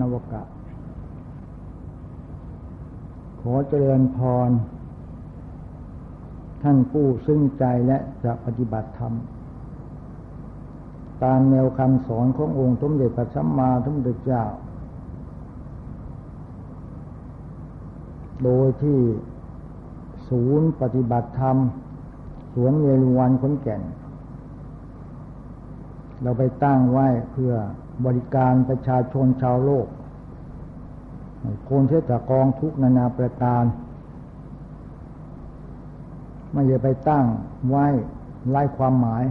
นวกะ ขอเจริญพร ท่านผู้ซึ่งใจและจะปฏิบัติธรรม ตามแนวคำสอนขององค์สมเด็จพระสัมมาสัมพุทธเจ้า โดยที่ศูนย์ปฏิบัติธรรม สวนเวรุวันขนแก่น เราไปตั้งไว้เพื่อ บริการประชาชนชาวโลกคนเทศกองทุกนานาประการไม่อย่าไปตั้งไว้ไล่ความหมาย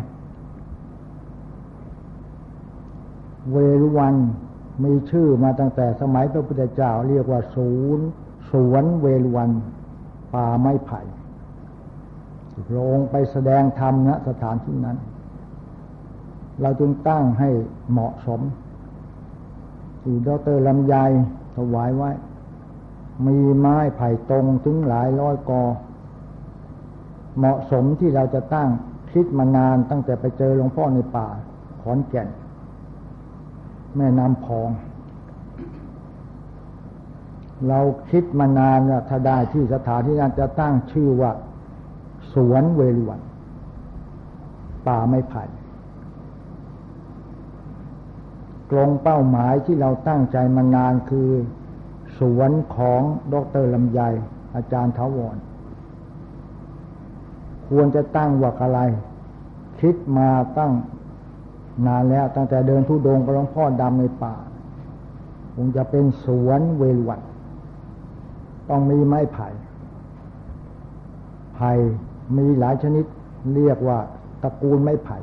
เวรุวันมีชื่อมาตั้งแต่สมัยพระพุทธเจ้าเรียกว่าศูนย์สวนเวรุวัน ป่าไม้ไผ่ลงไปแสดงธรรมณสถานที่นั้น เราจึงตั้งให้เหมาะสม ที่ดรลำไยถวายไว้ มีไม้ไผ่ตรงถึงหลายร้อยกอ เหมาะสมที่เราจะตั้งคิดมานานตั้งแต่ไปเจอหลวงพ่อในป่า ขอนแก่น แม่น้ำพอง เราคิดมานานว่าถ้าได้ที่สถานที่นั้นจะตั้งชื่อว่า สวนเวรวันป่าไม้ไผ่ กลงเป้าหมายที่เราตั้งใจมานานคือ สวนของดรลำไยอาจารย์ทวร ควรจะตั้งวักอะไร คิดมาตั้งนานแล้วตั้งแต่เดินทุดงกับหลวงพ่อดำในป่า คงจะเป็นสวนเวรวัด ต้องมีไม้ไผ่ ไผ่มีหลายชนิดเรียกว่าตระกูลไม้ไผ่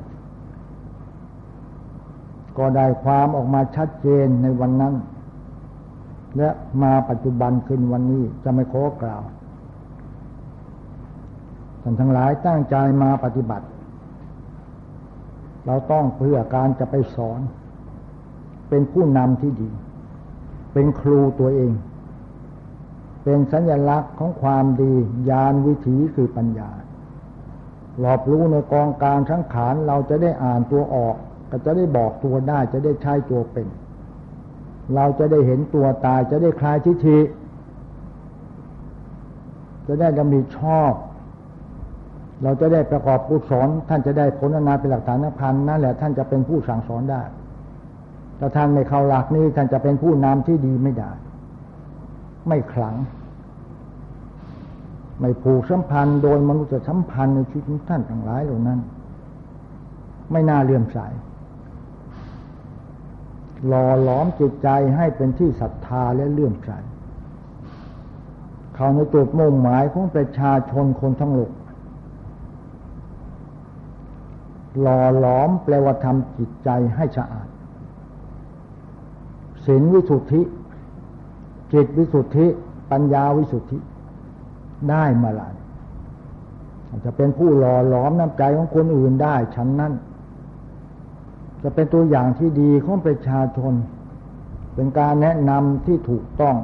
ก็ได้ความออกมาชัดเจนในวันนั้น และมาปัจจุบันขึ้นวันนี้จะไม่ขอกล่าวท่านทั้งหลายตั้งใจมาปฏิบัติ เราต้องเพื่อการจะไปสอน เป็นผู้นำที่ดี เป็นครูตัวเอง เป็นสัญลักษณ์ของความดียานวิถีคือปัญญาหลอบรู้ในกองการทั้งขานเราจะได้อ่านตัวออก ก็จะได้บอกตัวได้จะได้ใช้ตัวเป็น เราจะได้เห็นตัวตายจะได้คลายทิฏฐิจะได้จะมีชอบ เราจะได้ประกอบกุศลท่านจะได้ผลนาเป็นหลักฐานนพันนั่นแหละท่านจะเป็นผู้สั่งสอนได้ถ้าท่านไม่เข้าหลักนี้ท่านจะเป็นผู้นำที่ดีไม่ได้ ไม่ขลัง ไม่ผูกสัมพันธ์โดยมนุษยสัมพันธ์ในชีวิตของท่านทั้งหลายเหล่านั้น ไม่น่าเลื่อมใส หล่อหลอมจิตใจให้เป็นที่ศรัทธาและเลื่อมใสเขาในจุดมุ่งหมายของประชาชนคนทั้งโลกหล่อหลอมแปลว่าทำจิตใจให้สะอาดศีลวิสุทธิ จิตวิสุทธิ ปัญญาวิสุทธิ ได้มาหลายจะเป็นผู้หล่อหลอมน้ำใจของคนอื่นได้ฉันนั้น จะเป็นตัวอย่างที่ดีของประชาชน เป็นการแนะนำที่ถูกต้อง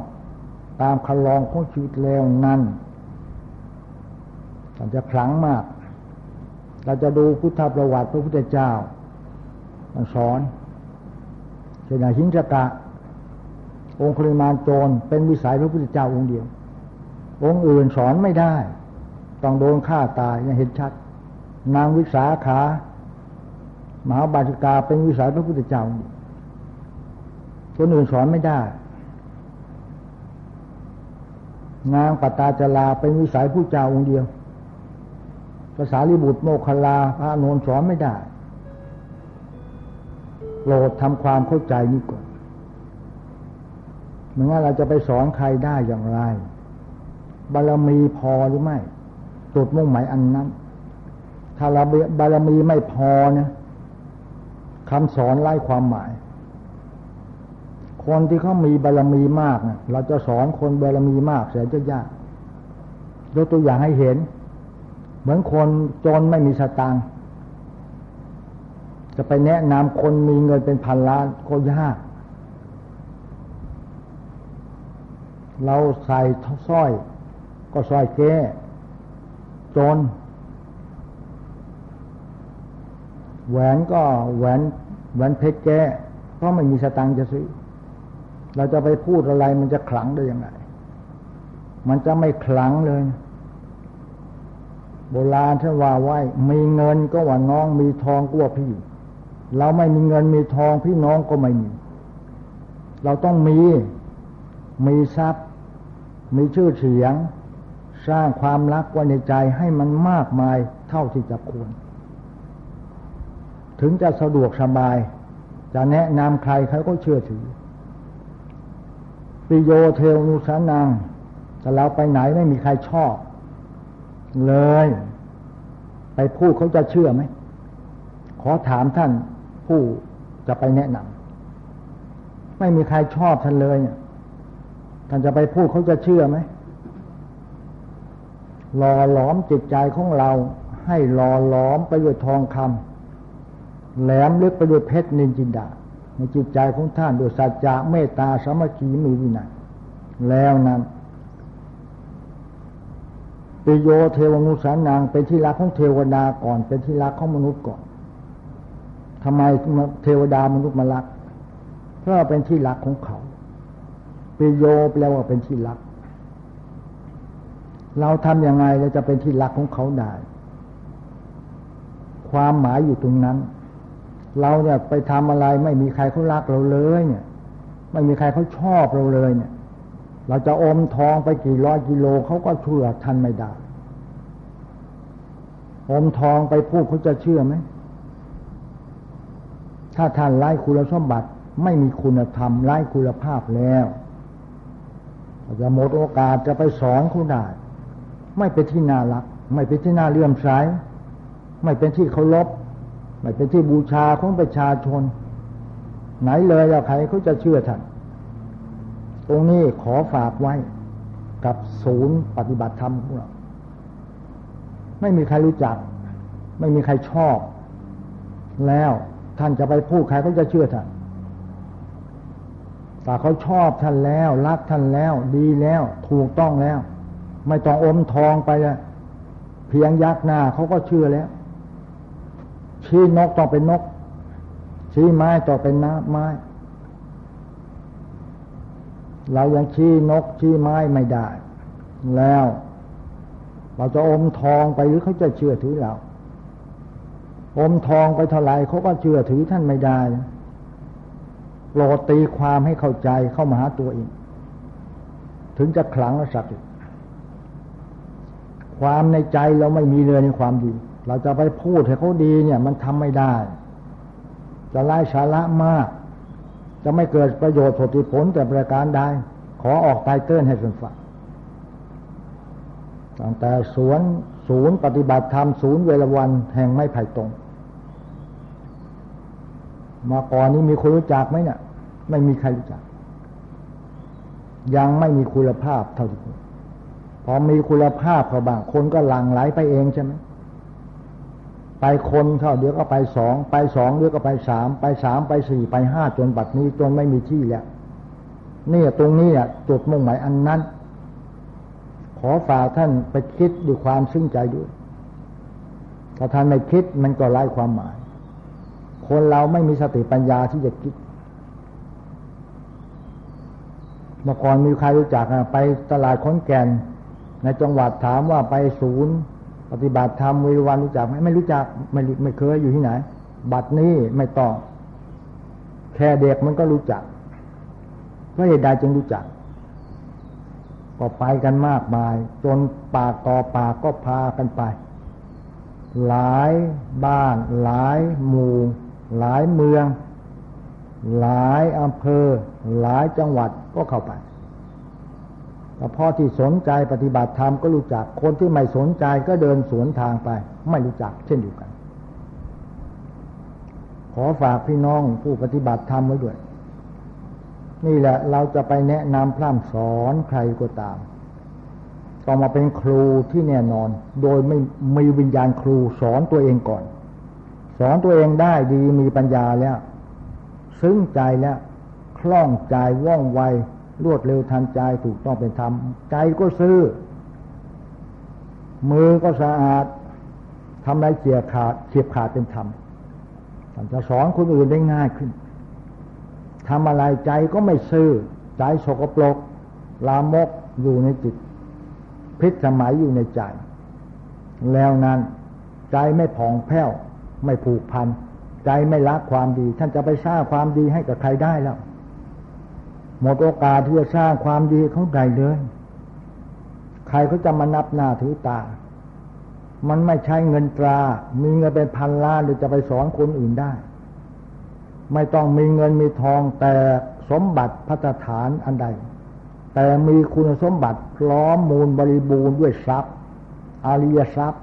ตามคันลองของชีวิตแล้วนั้นมันจะคลังมาก เราจะดูพุทธประวัติพระพุทธเจ้าสอนเช่นหิงจกะ องค์คริมานโจรเป็นวิสัยพระพุทธเจ้าองค์เดียว องค์อื่นสอนไม่ได้ ต้องโดนฆ่าตายเห็นชัด นางวิสาขา มหาบาชิกาเป็นวิสัยพระพุทธเจ้าคนอื่นสอนไม่ได้ นางปตาจลาเป็นวิสัยผู้เจ้าองค์เดียวภาษาลิบุตรโมคลาพระนนสอนไม่ได้โปรดทำความเข้าใจนี้ก่อนเมื่อเราจะไปสอนใครได้อย่างไร บารมีพอหรือไม่จุดมุ่งหมายอันนั้น ถ้าเราบารมีไม่พอเนี่ย คำสอนไล่ความหมาย คนที่เขามีบารมีมากเราจะสอนคนบารมีมากแสนจะยากยกตัวอย่างให้เห็น เหมือนคนจนไม่มีสตางค์จะไปแนะนำคนมีเงินเป็นพันล้านก็ยาก เราใส่สร้อย ก็สร้อยแก้จน แหวนก็แหวนแหวนเพชรแก้เพราะไม่มีสตังค์จะซื้อ เราจะไปพูดอะไรมันจะขลังได้ยังไง มันจะไม่ขลังเลย โบราณท่านว่าไว้ มีเงินก็ว่าน้องมีทองก็ว่าพี่ เราไม่มีเงินมีทองพี่น้องก็ไม่มี เราต้องมี มีทรัพย์ มีชื่อเสียง สร้างความรักไว้ในใจให้มันมากมายเท่าที่จะควร ถึงจะสะดวกสบาย จะแนะนำใครเขาก็เชื่อถือปิโยเทวนุสานัง แต่เราไปไหนไม่มีใครชอบ เลย ไปพูดเขาจะเชื่อไหม ขอถามท่านผู้จะไปแนะนำไม่มีใครชอบท่านเลยเนี่ยท่านจะไปพูดเขาจะเชื่อไหมหล่อหลอมจิตใจของเราให้หล่อหลอมไปด้วยทองคำ แหลมลึกไปด้วยเพชรนินจินดา ในจิตใจของท่านด้วยสัจจะเมตตาสมัคคีมีวินัยแล้วนั้นปิโยเทวมุสานางเป็นที่รักของเทวดาก่อน เป็นที่รักของมนุษย์ก่อนทำไมเทวดามนุษย์มารัก เพราะเป็นที่รักของเขาปิโยแปลว่าเป็นที่รัก เราทำยังไงเราจะเป็นที่รักของเขาได้ ความหมายอยู่ตรงนั้น เราเนี่ยไปทำอะไรไม่มีใครเขารักเราเลยเนี่ย ไม่มีใครเขาชอบเราเลยเนี่ย เราจะอมทองไปกี่ร้อยกิโลเขาก็เชื่อทันไม่ได้อมทองไปพูดเขาจะเชื่อไหมถ้าท่านไร้คุณสมบัติไม่มีคุณธรรมไร้คุณภาพแล้วจะหมดโอกาสจะไปสอนเขาได้ไม่เป็นที่น่ารัก ไม่เป็นที่น่าเลื่อมใสไม่เป็นที่เคารพ ไม่เป็นที่บูชาของประชาชน ไหนเลยอะใครเขาจะเชื่อท่านตรงนี้ขอฝากไว้กับศูนย์ปฏิบัติธรรมของเราไม่มีใครรู้จัก ไม่มีใครชอบ แล้วท่านจะไปพูดใครเขาจะเชื่อท่านแต่เขาชอบท่านแล้ว รักท่านแล้ว ดีแล้ว ถูกต้องแล้ว ไม่ต้องอมทองไปเลยเพียงยักหน้าเขาก็เชื่อแล้ว ชี้นกต้องเป็นนก ชี้ไม้ต้องเป็นน้ำไม้ เรายังชี้นกชี้ไม้ไม่ได้ แล้ว เราจะอมทองไปหรือเขาจะเชื่อถือเรา อมทองไปเท่าไรเขาก็เชื่อถือท่านไม่ได้โปรดตีความให้เข้าใจเข้ามาหาตัวเอง ถึงจะขลังและศักดิ์ความในใจเราไม่มีเลยในความดี เราจะไปพูดให้เขาดีเนี่ย มันทำไม่ได้ จะไล่สาระมาก จะไม่เกิดประโยชน์ผลผลแต่ประการใดขอออกไตเติ้ลให้สันฟังตั้งแต่สวนศูนย์ปฏิบัติธรรมศูนย์เวลวันแห่งไม่ไผ่ตรง มาก่อนนี้มีคนรู้จักไหมเนี่ยไม่มีใครรู้จัก ยังไม่มีคุณภาพเท่าที่พอมีคุณภาพเขาบางคนก็หลั่งไหลไปเองใช่ไหม ไปคนเข้าเดี๋ยวก็ไปสองไปสองเดี๋ยวก็ไปสามไปสามไปสี่ไปห้าจนบัดนี้จนไม่มีที่แล้วนี่ตรงนี้อะจุดมุ่งหมายอันนั้น ขอฝากท่านไปคิดด้วยความซึ้งใจด้วยถ้าท่านไม่คิดมันก็ไร้ความหมาย คนเราไม่มีสติปัญญาที่จะคิดเมื่อก่อนมีใครรู้จักไปตลาดขอนแก่น ในจังหวัดถามว่าไปศูนย์ ปฏิบัติธรรมวิวันรู้จักไหมไม่รู้จักไม่ไม่เคยอยู่ที่ไหน บัดนี้ไม่ต้อง แค่เด็กมันก็รู้จักเพราะเหตุใดจึงรู้จัก ก็ไปกันมากมาย จนปากต่อปากก็พากันไป หลายบ้าน หลายหมู่ หลายเมือง หลายอำเภอ หลายจังหวัดก็เข้าไป แต่พอที่สนใจปฏิบัติธรรมก็รู้จัก คนที่ไม่สนใจก็เดินสวนทางไป ไม่รู้จัก เช่นเดียวกัน ขอฝากพี่น้องผู้ปฏิบัติธรรมไว้ด้วย นี่แหละเราจะไปแนะนำพร่ำสอนใครก็ตามต้องมาเป็นครูที่แน่นอน โดยไม่มีวิญญาณครูสอนตัวเองก่อน สอนตัวเองได้ดีมีปัญญาแล้ว ซึ้งใจแล้ว คล่องใจว่องไว รวดเร็วทันใจถูกต้องเป็นธรรม ใจก็ซื้อ มือก็สะอาดทำอะไรเฉียบขาดเฉียบขาดเป็นธรรมจะสอนคนอื่นได้ง่ายขึ้นทำอะไรใจก็ไม่ซื้อใจสกปรกลามกอยู่ในจิต พิษสมัยอยู่ในใจ แล้วนั้น ใจไม่ผ่องแผ้ว ไม่ผูกพัน ใจไม่รักความดี ท่านจะไปสร้างความดีให้กับใครได้แล้ว หมดโอกาสที่จะสร้างความดีเขาใดเลย ใครเขาจะมานับหน้าถือตา มันไม่ใช่เงินตรา มีเงินเป็นพันล้านหรือจะไปสอนคนอื่นได้ ไม่ต้องมีเงินมีทองแต่สมบัติพัฒฐานอันใด แต่มีคุณสมบัติพร้อมมูลบริบูรณ์ด้วยทรัพย์ อริยทรัพย์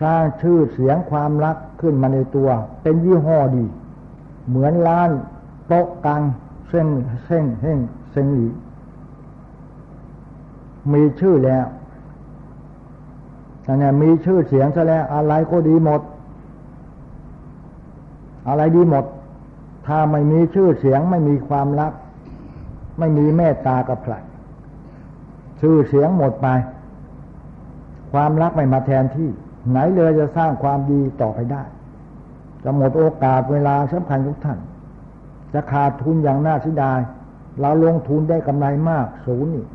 สร้างชื่อเสียงความรักขึ้นมาในตัว เป็นยี่ห้อดี เหมือนร้านโต๊ะกังเส้นเส้นเฮงเซงอีมีชื่อแล้วแต่เนี่ยมีชื่อเสียงซะแล้วอะไรก็ดีหมด อะไรดีหมด ถ้าไม่มีชื่อเสียงไม่มีความรัก ไม่มีเมตตากับใครชื่อเสียงหมดไป ความรักไม่มาแทนที่ ไหนเลยจะสร้างความดีต่อไปได้ จะหมดโอกาสเวลาสำคัญทุกท่าน จะขาดทุนอย่างน่าเสียดาย เราลงทุนได้กำไรมากศูนย์นี่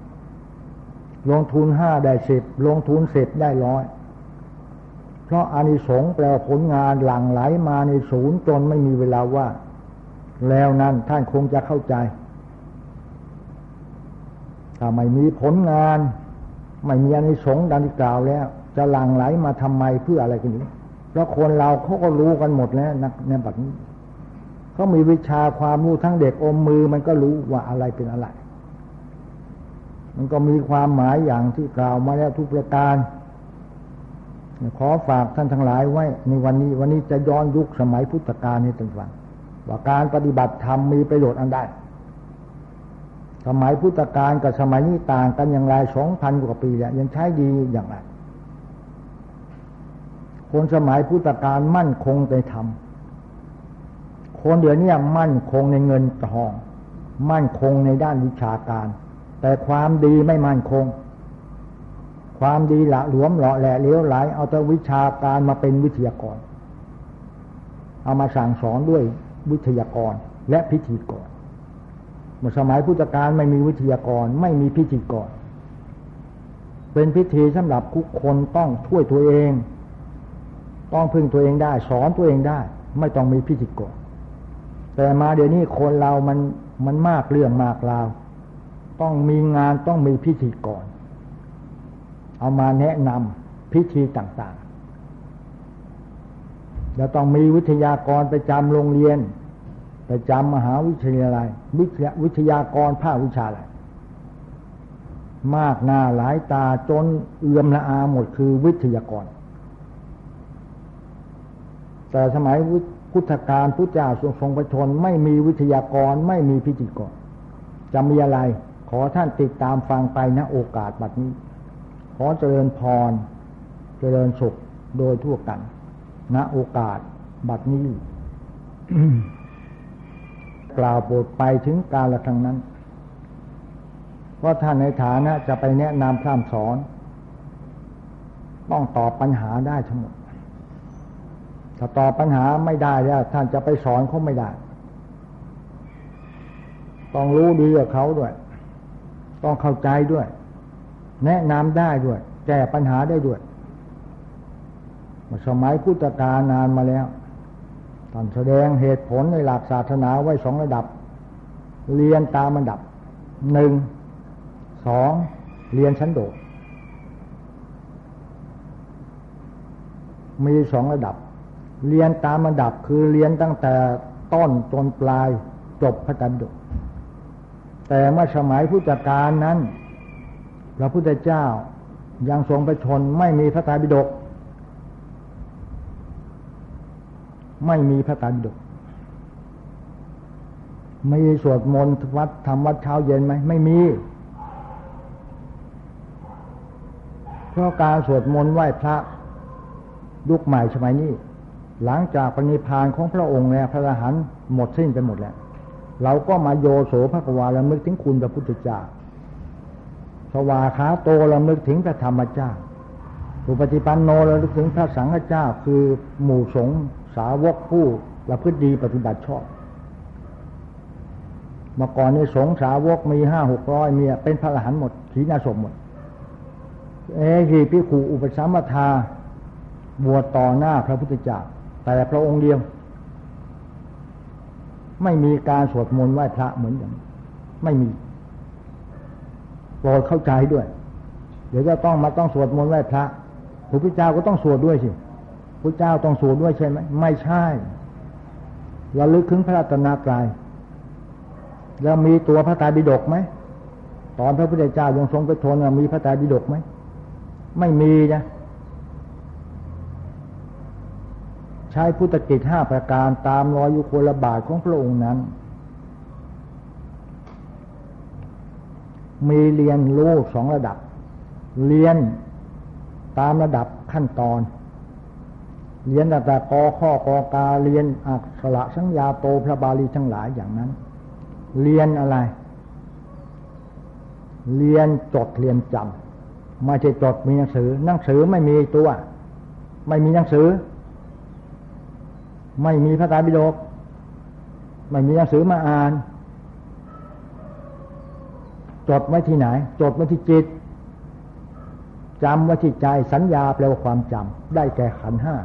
ลงทุนห้าได้สิบลงทุนสิบได้ร้อยเพราะอานิสงส์แปลผลงานหลั่งไหลมาในศูนย์จนไม่มีเวลาว่า แล้วนั้นท่านคงจะเข้าใจถ้าไม่มีผลงาน ไม่มีอานิสงส์ดังที่กล่าวแล้ว จะหลั่งไหลมาทำไมเพื่ออะไรกันนี้เพราะคนเราเขาก็รู้กันหมดแล้วนักในบัดนี้เขามีวิชาความรู้ทั้งเด็กอมมือมันก็รู้ว่าอะไรเป็นอะไร มันก็มีความหมายอย่างที่กล่าวมาแล้วทุกประการขอฝากท่านทั้งหลายไว้ ในวันนี้วันนี้จะย้อนยุคสมัยพุทธกาลให้ท่านฟังว่าการปฏิบัติธรรมมีประโยชน์อันใดสมัยพุทธกาลกับสมัยนี้ต่างกันอย่างไรสองพันกว่าปีแล้วยังใช้ดีอย่างไร คนสมัยพุทธกาลมั่นคงในธรรม คนเดี๋ยวนี้มั่นคงในเงินทอง มั่นคงในด้านวิชาการ แต่ความดีไม่มั่นคง ความดีละหลวมหล่อแหละเลี้ยวไหลเอาแต่วิชาการมาเป็นวิทยากร เอามาสั่งสอนด้วยวิทยากรและพิธีกรเมื่อสมัยพุทธกาลไม่มีวิทยากรไม่มีพิธีกรเป็นพิธีสำหรับทุกคนต้องช่วยตัวเอง ต้องพึ่งตัวเองได้ สอนตัวเองได้ ไม่ต้องมีพิธีกรแต่มาเดี๋ยวนี้คนเรามันมันมากเรื่องมากราว ต้องมีงานต้องมีพิธีกรเอามาแนะนำพิธีต่างๆแล้วต้องมีวิทยากรไปจำโรงเรียนไปจำมหาวิทยาลัยวิทยาวิทยากรภาควิชาอะไรมากหน้าหลายตาจนเอื่อมละอาหมดคือวิทยากร แต่สมัยพุทธกาลพุทธเจ้าทรงทรงประชน ไม่มีวิทยากรไม่มีพิจิกรจะมีอะไร ขอท่านติดตามฟังไปณโอกาสบัดนี้ ขอเจริญพร เจริญสุขโดยทั่วกัน ณโอกาสบัดนี้กล่าวโปรดไปถึงกาลครั้งนั้นเพราท่านในฐานะจะไปแนะนำพร่ำสอน ต้องตอบปัญหาได้ทั้งหมด ถ้าตอบปัญหาไม่ได้แล้ว ท่านจะไปสอนเขาไม่ได้ ต้องรู้ดีกับเขาด้วย ต้องเข้าใจด้วย แนะนำได้ด้วย แก้ปัญหาได้ด้วย สมัยพุทธกาลนานมาแล้วท่านแสดงเหตุผลในหลักศาสนาไว้สองระดับ เรียนตามระดับหนึ่งสองเรียนชั้นโดดมีสองระดับ เรียนตามระดับคือเรียนตั้งแต่ต้นจนปลายจบพระไตรปิฎกแต่เมื่อสมัยพุทธกาลนั้น พระพุทธเจ้ายังทรงประชนไม่มีพระไตรปิฎกไม่มีพระไตรปิฎกมีสวดมนต์วัดทำวัดเช้าเย็นไหมไม่มี เพราะการสวดมนต์ไหว้พระยุคใหม่สมัยนี้ หลังจากปณิพานของพระองค์แล้วพระอรหันต์หมดสิ้นไปหมดแล้ว เราก็มาโยโสภควาระลึกถึงคุณพระพุทธเจ้าสวาขาโตระลึกถึงพระธรรมเจ้าอุปฏิปันโนระลึกถึงพระสังฆเจ้า คือหมู่สงฆ์สาวกผู้ประพฤติดีปฏิบัติชอบมื่อก่อนในสงสาวกมีห้าหกร้อยเมียเป็นพระอรหันต์หมดขีณาสมหมด เอหีพิขูอุปสัมมทาบวชต่อหน้าพระพุทธเจ้า แต่พระองค์เดียว ไม่มีการสวดมนต์ไหว้พระเหมือนกันไม่มีโปรดเข้าใจด้วย เดี๋ยวจะต้องมาต้องสวดมนต์ไหว้พระพระพุทธเจ้าก็ต้องสวดด้วยสิพระเจ้าต้องสวดด้วยใช่ไหมไม่ใช่ระลึกถึงพระรัตนตรัยแล้วมีตัวพระตาบิดกไหมตอนพระพุทธเจ้ายังทรงไปทนมีพระตาบิดกไหมไม่มีนะ ใช้พุทธกิจห้าประการตามรอยยุคลบาทของพระองค์นั้น มีเรียนรู้สองระดับ เรียนตามระดับขั้นตอน เรียนตั้งแต่กอข้อกอกาเรียนอักษรสัญญาโตพระบาลีทั้งหลายอย่างนั้น เรียนอะไร เรียนจดเรียนจำไม่ใช่จดมีหนังสือ หนังสือไม่มีตัว ไม่มีหนังสือ ไม่มีพระไตรปิฎกไม่มีหนังสือมาอ่าน จดไว้ที่ไหน จดไว้ที่จิตจำไว้ที่ใจสัญญาแปลว่าความจำได้แก่ขันห้า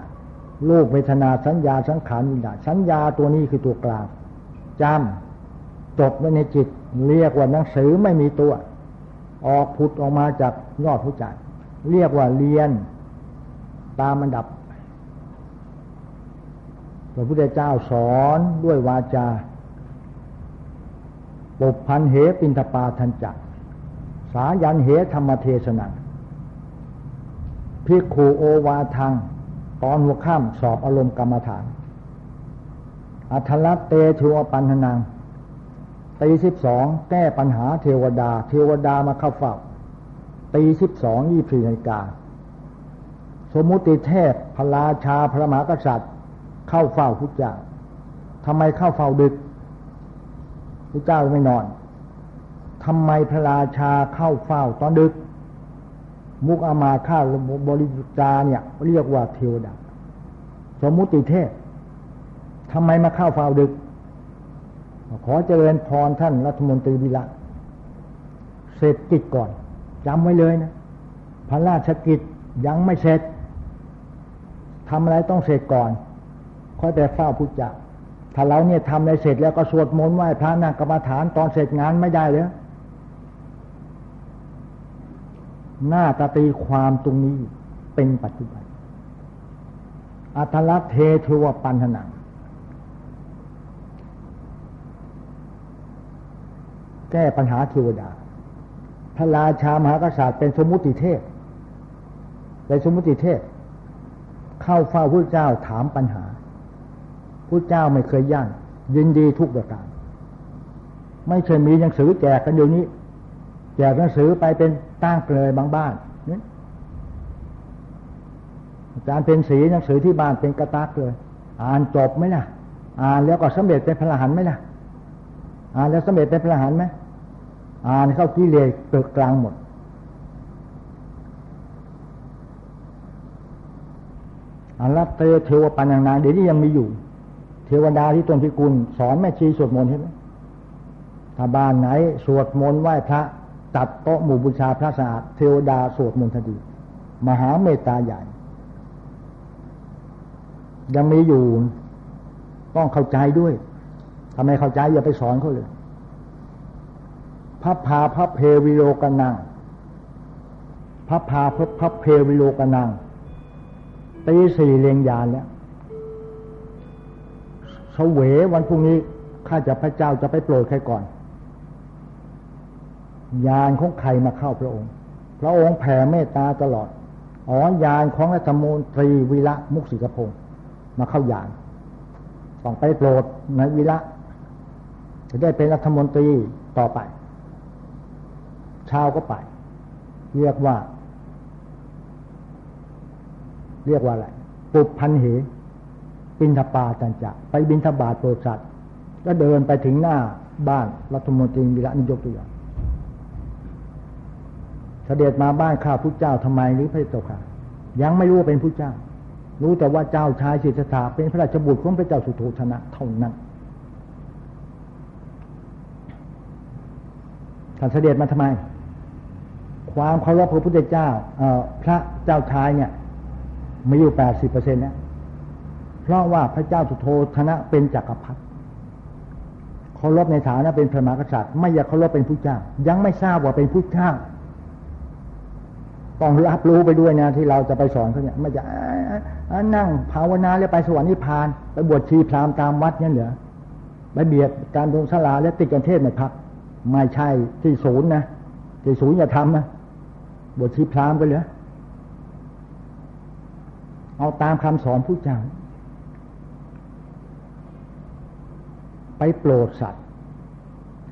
รูปเวทนาสัญญาสังขารวิญญาณสัญญาตัวนี้คือตัวกลางจำจบไว้ในจิต เรียกว่าหนังสือไม่มีตัว ออกผุดออกมาจากยอดผู้จัดเรียกว่าเรียน ตามอันดับ ระพุทธเจ้าสอนด้วยวาจาปุพันเหปินทปาทันจักสายันเหธรรมเทศนาพิกขูโอวาทัง ตอนหัวข้ามสอบอารมณ์กรรมฐาน อัทลัตเตชัวปันหนังตีสิบสองแก้ปัญหาเทวดา เทวดามาเข้าเฝ้าตีสิบสองยี่สี่นาฬิกาสมมุติเทพพระราชาพระมหากษัตริย์ เข้าเฝ้าพุทธเจ้าทำไมเข้าเฝ้าดึกพุทธเจ้าไม่นอนทำไมพระราชาเข้าเฝ้าตอนดึก มุกอามาข้าบริจาเนี่ย เรียกว่าเทวดา สมมุติเทพทำไมมาเข้าเฝ้าดึก ขอเจริญพรท่านรัฐมนตรีวิระเสร็จกิจก่อนจำไว้เลยนะพระราชกิจยังไม่เสร็จทำอะไรต้องเสร็จก่อน ค่อยไปเฝ้าพุทธเจ้าถ้าเราเนี่ยทำอะไรเสร็จแล้วก็สวดมนต์ไหว้พระนั่งกรรมฐานตอนเสร็จงานไม่ได้เลยหน้าตาตีความตรงนี้เป็นปัจจุบัน อัตลักษณ์เทเทวปันหนัง แก้ปัญหาเทวดา พระราชามหากษัตริย์เป็นสมมุติเทพเป็นสมมุติเทพ เข้าเฝ้าพระเจ้าถามปัญหา พระเจ้าไม่เคยย่านยินดีทุกประการ ไม่เคยมีหนังสือแจกกันเดี๋ยวนี้ แจกหนังสือไปเป็นตั้งเลยบางบ้านอาจารย์เป็นสีหนังสือที่บ้านเป็นกระตักเลย อ่านจบไหมล่ะอ่านแล้วก็สำเร็จเป็นพระหันไหมล่ะอ่านแล้วสำเร็จเป็นพระหันไหมอ่านเข้ากิเลสเกิดกลางหมดอันละเตเทวปัญญาเดี๋ยวนี้ยังมีอยู่ เทวดาที่ต้นพิกุลสอนแม่ชีสวดมนต์ใช่ไหมถ้าบ้านไหนสวดมนต์ไหว้พระตัดโต๊ะหมู่บูชาพระสะอาดเทวดาสวดมนต์ทันทีมหาเมตตาใหญ่ ยังมีอยู่ต้องเข้าใจด้วยทำไมเข้าใจอย่าไปสอนเขาเลยพระพาพระเพวิโลกนังพระพาพระพระเพวิโลกนังตีสี่เลียงยานแล้ว เสววันพรุ่งนี้ข้าจะพระเจ้าจะไปโปรดใครก่อนยานของใครมาเข้าพระองค์ พระองค์แผ่เมตตาตลอด อ๋อยานของรัฐมนตรีวิระมุกสิกพงศ์มาเข้ายานต้องไปโปรดในวิระจะได้เป็นรัฐมนตรีต่อไป ชาวก็ไป เรียกว่า เรียกว่าอะไรปุบพันเห บินทบาทจันจะไปบินทบาทโปรดสัตว์ก็เดินไปถึงหน้าบ้านรัฐมนตรีวิระนิยกตัวอย่างเสด็จมาบ้านข้าพุทธเจ้าทำไมหรือพระเจ้าค่ะ ยังไม่รู้ว่าเป็นพุทธเจ้า รู้แต่ว่าเจ้าชายสิทธัตถะเป็นพระราชบุตรของพระเจ้าสุโธธนะเท่านั้นท่านเสด็จมาทำไม ความเคารพพระพุทธเจ้าพระเจ้าชายเนี่ยมีอยู่แปดสิบเปอร์เซ็นต์เนี่ย เพราะว่าพระเจ้าสุโธธนะเป็นจักรพรรดิเคารพในฐานะเป็นพระมหากษัตริย์ ไม่อยากเคารพเป็นผู้เจ้า ยังไม่ทราบว่าเป็นผู้เจ้าต้องรับรู้ไปด้วยนะที่เราจะไปสอนเขาเนี่ยไม่จะนั่งภาวนาแล้วไปสวรรค์นิพพาน ไปบวชชีพรามตามวัดเนี่ยเหรอไปเบียดการดงสลาและติดกันเทศไม่พัก ไม่ใช่ที่ศูนย์นะที่ศูนย์อย่าทำนะบวชชีพรามกันเหรอเอาตามคำสอนผู้เจ้า ไปโปรดสัตว์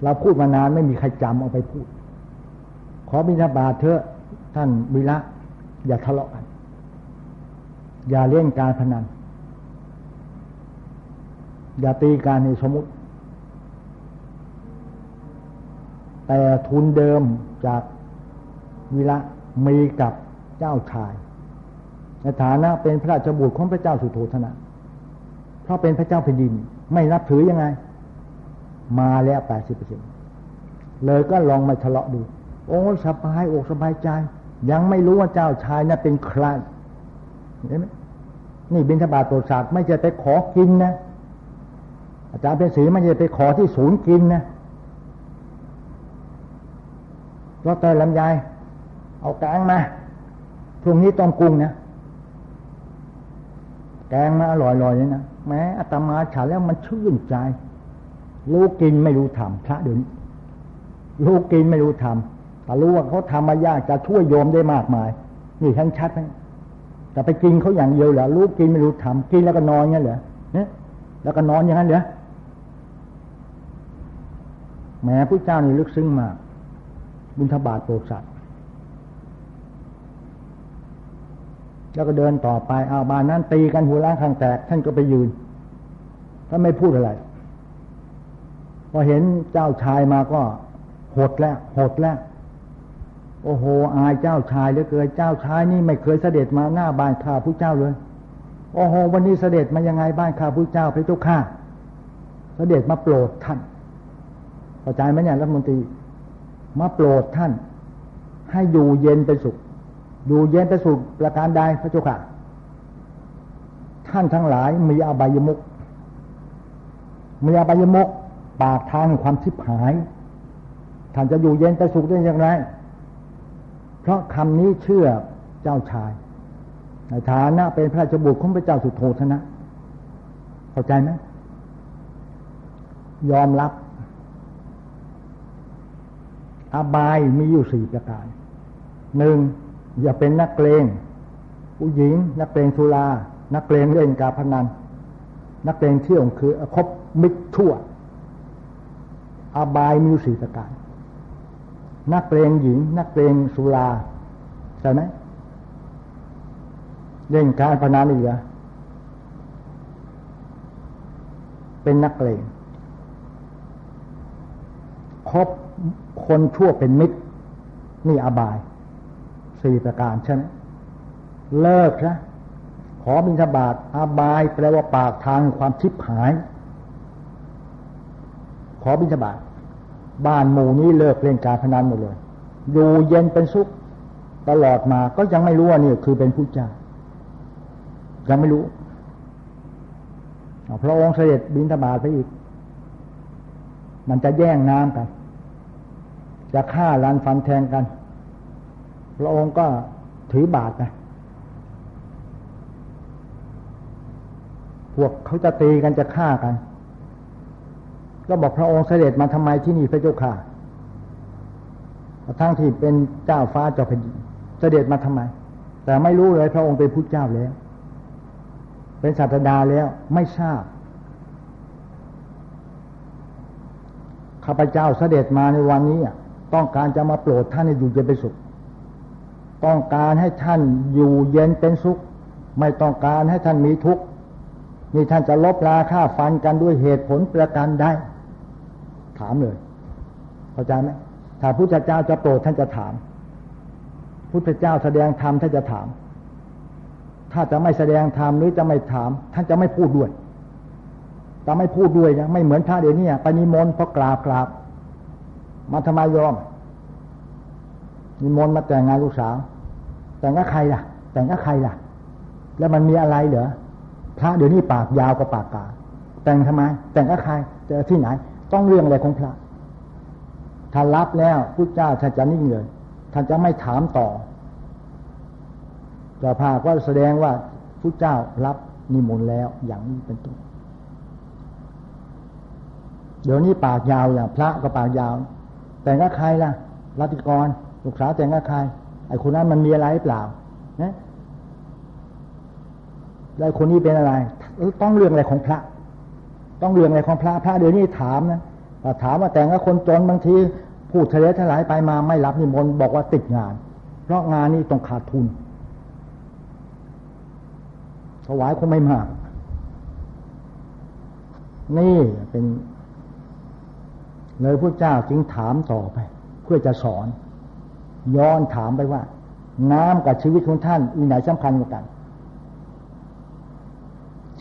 เราพูดมานานไม่มีใครจำเอาไปพูด ขอบิณฑบาตเถอะท่านวิระอย่าทะเลาะกัน อย่าเล่นการพนัน อย่าตีการในสมมติแต่ทุนเดิมจากวิระมีกับเจ้าชายในฐานะเป็นพระราชบุตรของพระเจ้าสุโธธนะ เพราะเป็นพระเจ้าแผ่นดิน ไม่นับถือยังไง มาแล้วแปดสิบเปอร์เซ็นเลยก็ลองมาทะเลาะดู โอ้สบายอกสบายใจ ยังไม่รู้ว่าเจ้าชายนั้นเป็นใครเห็นไหมนี่บินทบาทโปรดสัตว์ไม่จะไปขอกินนะ อาจารย์เป็นสีไม่จะไปขอที่ศูนย์กินนะรถเตยลำไยเอาแกงมาพรุ่งนี้ต้องกุ้งนะแกงมาอร่อยๆเลยนะแม้อาตมาฉันแล้วมันชื่นใจ รู้กินไม่รู้ทำพระเดี๋ยวนี้รู้กินไม่รู้ทำแต่รู้ว่าเขาทำมายากจะช่วยโยมได้มากมาย นี่ทั้งชัดนะแต่ไปกินเขาอย่างเดียวเหรอรู้กินไม่รู้ทำกินแล้วก็นอนเงี้เหรอเนี่ยแล้วก็นอนอย่างนั้นเหรอแหมพระเจ้านี่ลึกซึ้งมาก บุญทบาทโปรดสัตว์แล้วก็เดินต่อไปเอาบานนั้นตีกันหัวล้างข้างแตก ท่านก็ไปยืนท่านไม่พูดอะไร อเห็นเจ้าชายมาก็หดแล้วหดแล้ว โอ้โห อายเจ้าชายเหลือเกินเจ้าชายนี่ไม่เคยเสด็จมาหน้าบ้านข้าผู้เจ้าเลย โอ้โห วันนี้เสด็จมายังไงบ้านข้าผู้เจ้าพระเจ้าข้าเสด็จมาโปรดท่านเข้าใจไหมเนี่ยรัฐมนตรีมาโปรดท่าน ให้อยู่เย็นเป็นสุข อยู่เย็นไปสู่ประการใดพระเจ้าค่ะท่านทั้งหลายมีอบายมุกมีอบายมุก ปากทางความชิบหาย ท่านจะอยู่เย็นไปสุขได้อย่างไร เพราะคำนี้เชื่อเจ้าชายในฐานะเป็นพระราชบุตรของพระเจ้าสุโธทนะ เข้าใจไหมยอมรับ อบายมีอยู่สี่ประการ หนึ่งอย่าเป็นนักเลงผู้หญิง นักเลงทุลานักเลงเล่นการพนัน นักเลงเที่ยวคือคบมิตรทั่ว อบายมีสี่ประการ นักเลงหญิง นักเลงสุราใช่ไหมเล่นการพนันอีกอะเป็นนักเลงคบคนชั่วเป็นมิตร นี่อบายสี่ประการใช่ไหมเลิกนะขอบิณฑบาตอาบายแปลว่าปากทางความชิบหาย ขอบิณฑบาต บ้านหมู่นี้เลิกเล่นการพนันหมดเลย อยู่เย็นเป็นสุขตลอดมาก็ยังไม่รู้ว่านี่คือเป็นผู้เจ้า ยังไม่รู้พระองค์เสด็จบินทบาทไปอีก มันจะแย่งน้ำกัน จะฆ่าลันฟันแทงกัน พระองค์ก็ถือบาทนะพวกเขาจะตีกันจะฆ่ากัน ก็บอกพระองค์เสด็จมาทำไมที่นี่พระเจ้าค่ะทั้งที่เป็นเจ้าฟ้าเจ้าแผ่นดินเสด็จมาทำไม แต่ไม่รู้เลยพระองค์เป็นผู้เจ้าแล้ว เป็นศาสดาแล้วไม่ทราบข้าพเจ้าเสด็จมาในวันนี้ต้องการจะมาโปรดท่านให้อยู่เย็นเป็นสุข ต้องการให้ท่านอยู่เย็นเป็นสุข ไม่ต้องการให้ท่านมีทุกข์นี่ท่านจะลบราค่าฟันกันด้วยเหตุผลประการได้ ถามเลยเข้าใจไหมถ้าพุทธเจ้าจะโปรดท่านจะถาม พุทธเจ้าแสดงธรรมท่านจะถาม ถ้าจะไม่แสดงธรรมหรือจะไม่ถาม ท่านจะไม่พูดด้วยจะไม่พูดด้วยนะไม่เหมือนพระเดี๋ยวนี้ไปณิมนต์พอกราบกราบ มาทำไมยอมนิมนต์มาแต่งงานลูกสาว แต่งกับใครล่ะ แต่งกับใครล่ะ แล้วมันมีอะไรเหรอพระเดี๋ยวนี้ปากยาวกับปากกาแต่งทำไม แต่งกับใครเจอที่ไหน ต้องเรื่องอะไรของพระถ้ารับแล้วพุทธเจ้าท่านจะนิ่งเลย ท่านจะไม่ถามต่อแต่พาก็แสดงว่าพุทธเจ้ารับนิมนต์แล้วอย่างนี้เป็นต้นเดี๋ยวนี้ปากยาวอย่างพระก็ปากยาว แต่งกับใครล่ะรัติกรลูกสาวแต่งกับใครไอ้คนนั้นมันมีอะไรเปล่านะแล้วคนนี้เป็นอะไร ต้องเรื่องอะไรของพระ ต้องเรื่องอะไรของพระพระเดี๋ยวนี้ถามนะถามว่าแต่งกับคนจนบางทีพูดทะเลทลายไปมาไม่รับนิมนต์บอกว่าติดงาน เพราะงานนี้ต้องขาดทุนถวายคงไม่มาก นี่เป็น เลยพระเจ้าจึงถามต่อไป เพื่อจะสอน ย้อนถามไปว่า น้ำกับชีวิตของท่านอีไหนสำคัญกว่ากัน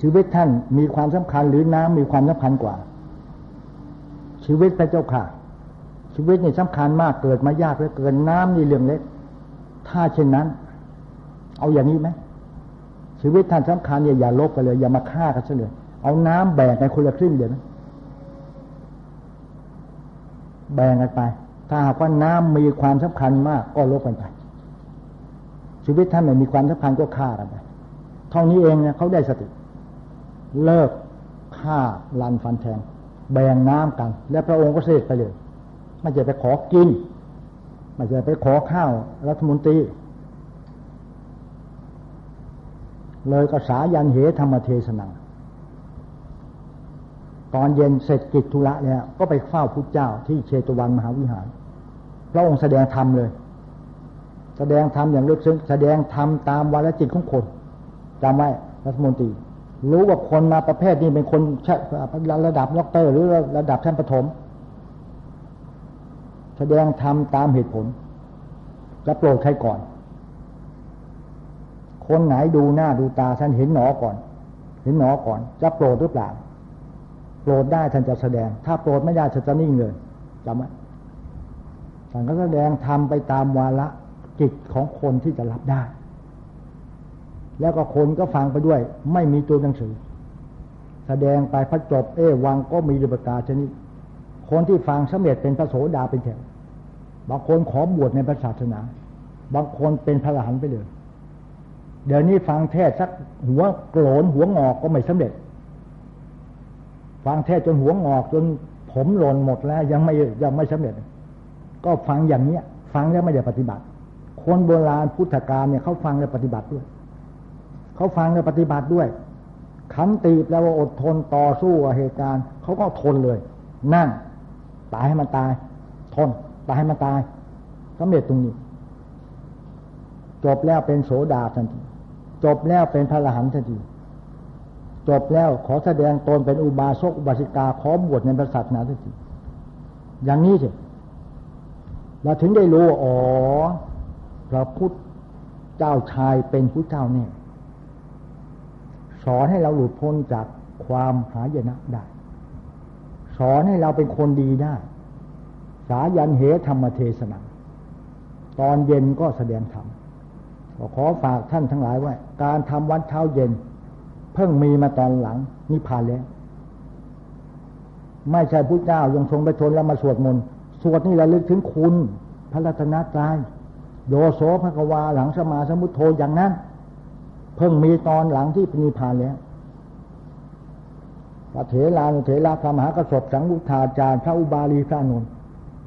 ชีวิตท่านมีความสำคัญหรือน้ำมีความสำคัญกว่า ชีวิตพระเจ้าค่ะ ชีวิตนี่สำคัญมากเกิดมายากเหลือเกินน้ำนี่เรื่องเล็ก ถ้าเช่นนั้น เอาอย่างนี้ไหมชีวิตท่านสำคัญเนี่ยอย่าลบกันเลย อย่ามาฆ่ากันเลยเอาน้ำแบ่งกันคนละครึ่งเดียวนะแบ่งกันไป ถ้าหากว่าน้ำมีความสำคัญมากก็ลบกันไป ชีวิตท่านไม่มีความสำคัญก็ฆ่ากันไปเท่านี้เองเนี่ยเขาได้สติ เลิกฆ่าลันฟันแทงแบ่งน้ำกัน แล้วพระองค์ก็เสด็จไปเลยไม่จะไปขอกินไม่จะไปขอข้าวรัฐมนตรีเลยก็สายันเหธรรมเทศนาตอนเย็นเสร็จกิจธุระเนี่ยก็ไปเฝ้าพุทธเจ้าที่เชตวันมหาวิหาร พระองค์แสดงธรรมเลย แสดงธรรมอย่างลึกซึ้งแสดงธรรมตามวาระจิตของคนจำไว้รัฐมนตรี รู้ว่าคนมาประเภทนี้เป็นคนระดับด็อกเตอร์ หรือระดับชั้นประถม แสดงธรรมตามเหตุผลจะโปรดใครก่อน คนไหนดูหน้าดูตาท่านเห็นหนอก่อน เห็นหนอก่อน จะโปรดหรือเปล่าโปรดได้ท่านจะแสดง ถ้าโปรดไม่ได้ท่านจะนิ่งเลยจำไว้ท่านก็แสดงทำไปตามวาระจิตของคนที่จะรับได้ แล้วก็คนก็ฟังไปด้วย ไม่มีตัวหนังสือ แสดงไปพระจบเอวังก็มีดุปกาชนิดคนที่ฟังสมเร็จเป็นพระโสดาเป็นแถวบางคนขอบวชในพระศาสนา บางคนเป็นพระอรหันต์ไปเลย เดี๋ยวนี้ฟังเทศสักหัวโกรนหัวงอกก็ไม่สำเร็จ ฟังเทศจนหัวงอกจนผมหล่นหมดแล้วยังไม่ยังไม่สำเร็จ ก็ฟังอย่างเนี้ย ฟังแล้วไม่ได้ปฏิบัติ คนโบราณพุทธกาลเนี่ยเขาฟังแล้วปฏิบัติด้วย เขาฟังแล้วปฏิบัติด้วย ขันตีแปลว่าอดทนต่อสู้กับเหตุการณ์เขาก็ทนเลย นั่ง ตายให้มันตาย ทน ตายให้มันตายสำเร็จตรงนี้ จบแล้วเป็นโสดาทันที จบแล้วเป็นพระอรหันต์ทันทีจบแล้วขอแสดงตนเป็นอุบาสกอุบาสิกาขอบวชในพระศาสนาสักทีอย่างนี้สิเราถึงได้รู้อ๋อพระพุทธเจ้าชายเป็นพุทธเจ้าเนี่ย สอนให้เราหลุดพ้นจากความหายนะได้ สอนให้เราเป็นคนดีได้ สายันเหธรรมเทศนาตอนเย็นก็แสดงธรรมขอฝากท่านทั้งหลายว่า การทำวัดเช้าเย็น เพิ่งมีมาตอนหลังนิพพานแล้วไม่ใช่พุทธเจ้ายังทรงไปทนแล้วมาสวดมนต์สวดนี่ระลึกถึงคุณ พระรัตนตรัยโยโสภควาหลังสมาสมุทโธอย่างนั้น เพิ่งมีตอนหลังที่ปณิพานแล้วพระเถรานุเถระธรรมหากสบสังุทาจารย์พระอุบาลีพระนุน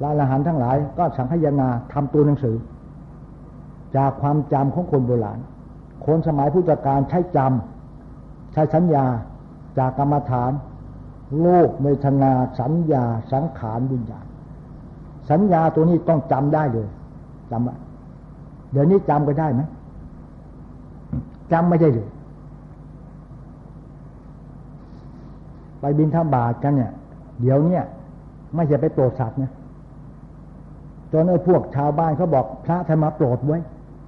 ลาลหันทั้งหลาย ก็สังขยนาทำตัวหนังสือ จากความจำของคนโบราณ คนสมัยพุทธกาลใช้จำใช้สัญญาจากกรรมฐาน โลกเวทนาสัญญาสังขารวิญญาณสัญญาตัวนี้ต้องจำได้เลยจำเดี๋ยวนี้จำก็ได้ไหม จำไม่ได้เลยไปบินทบาทกันเนี่ย เดี๋ยวเนี่ย ไม่ใช่ไปโปรดสัตว์นะจนไอ้พวกชาวบ้านเขาบอกพระท่านมาโปรดไว้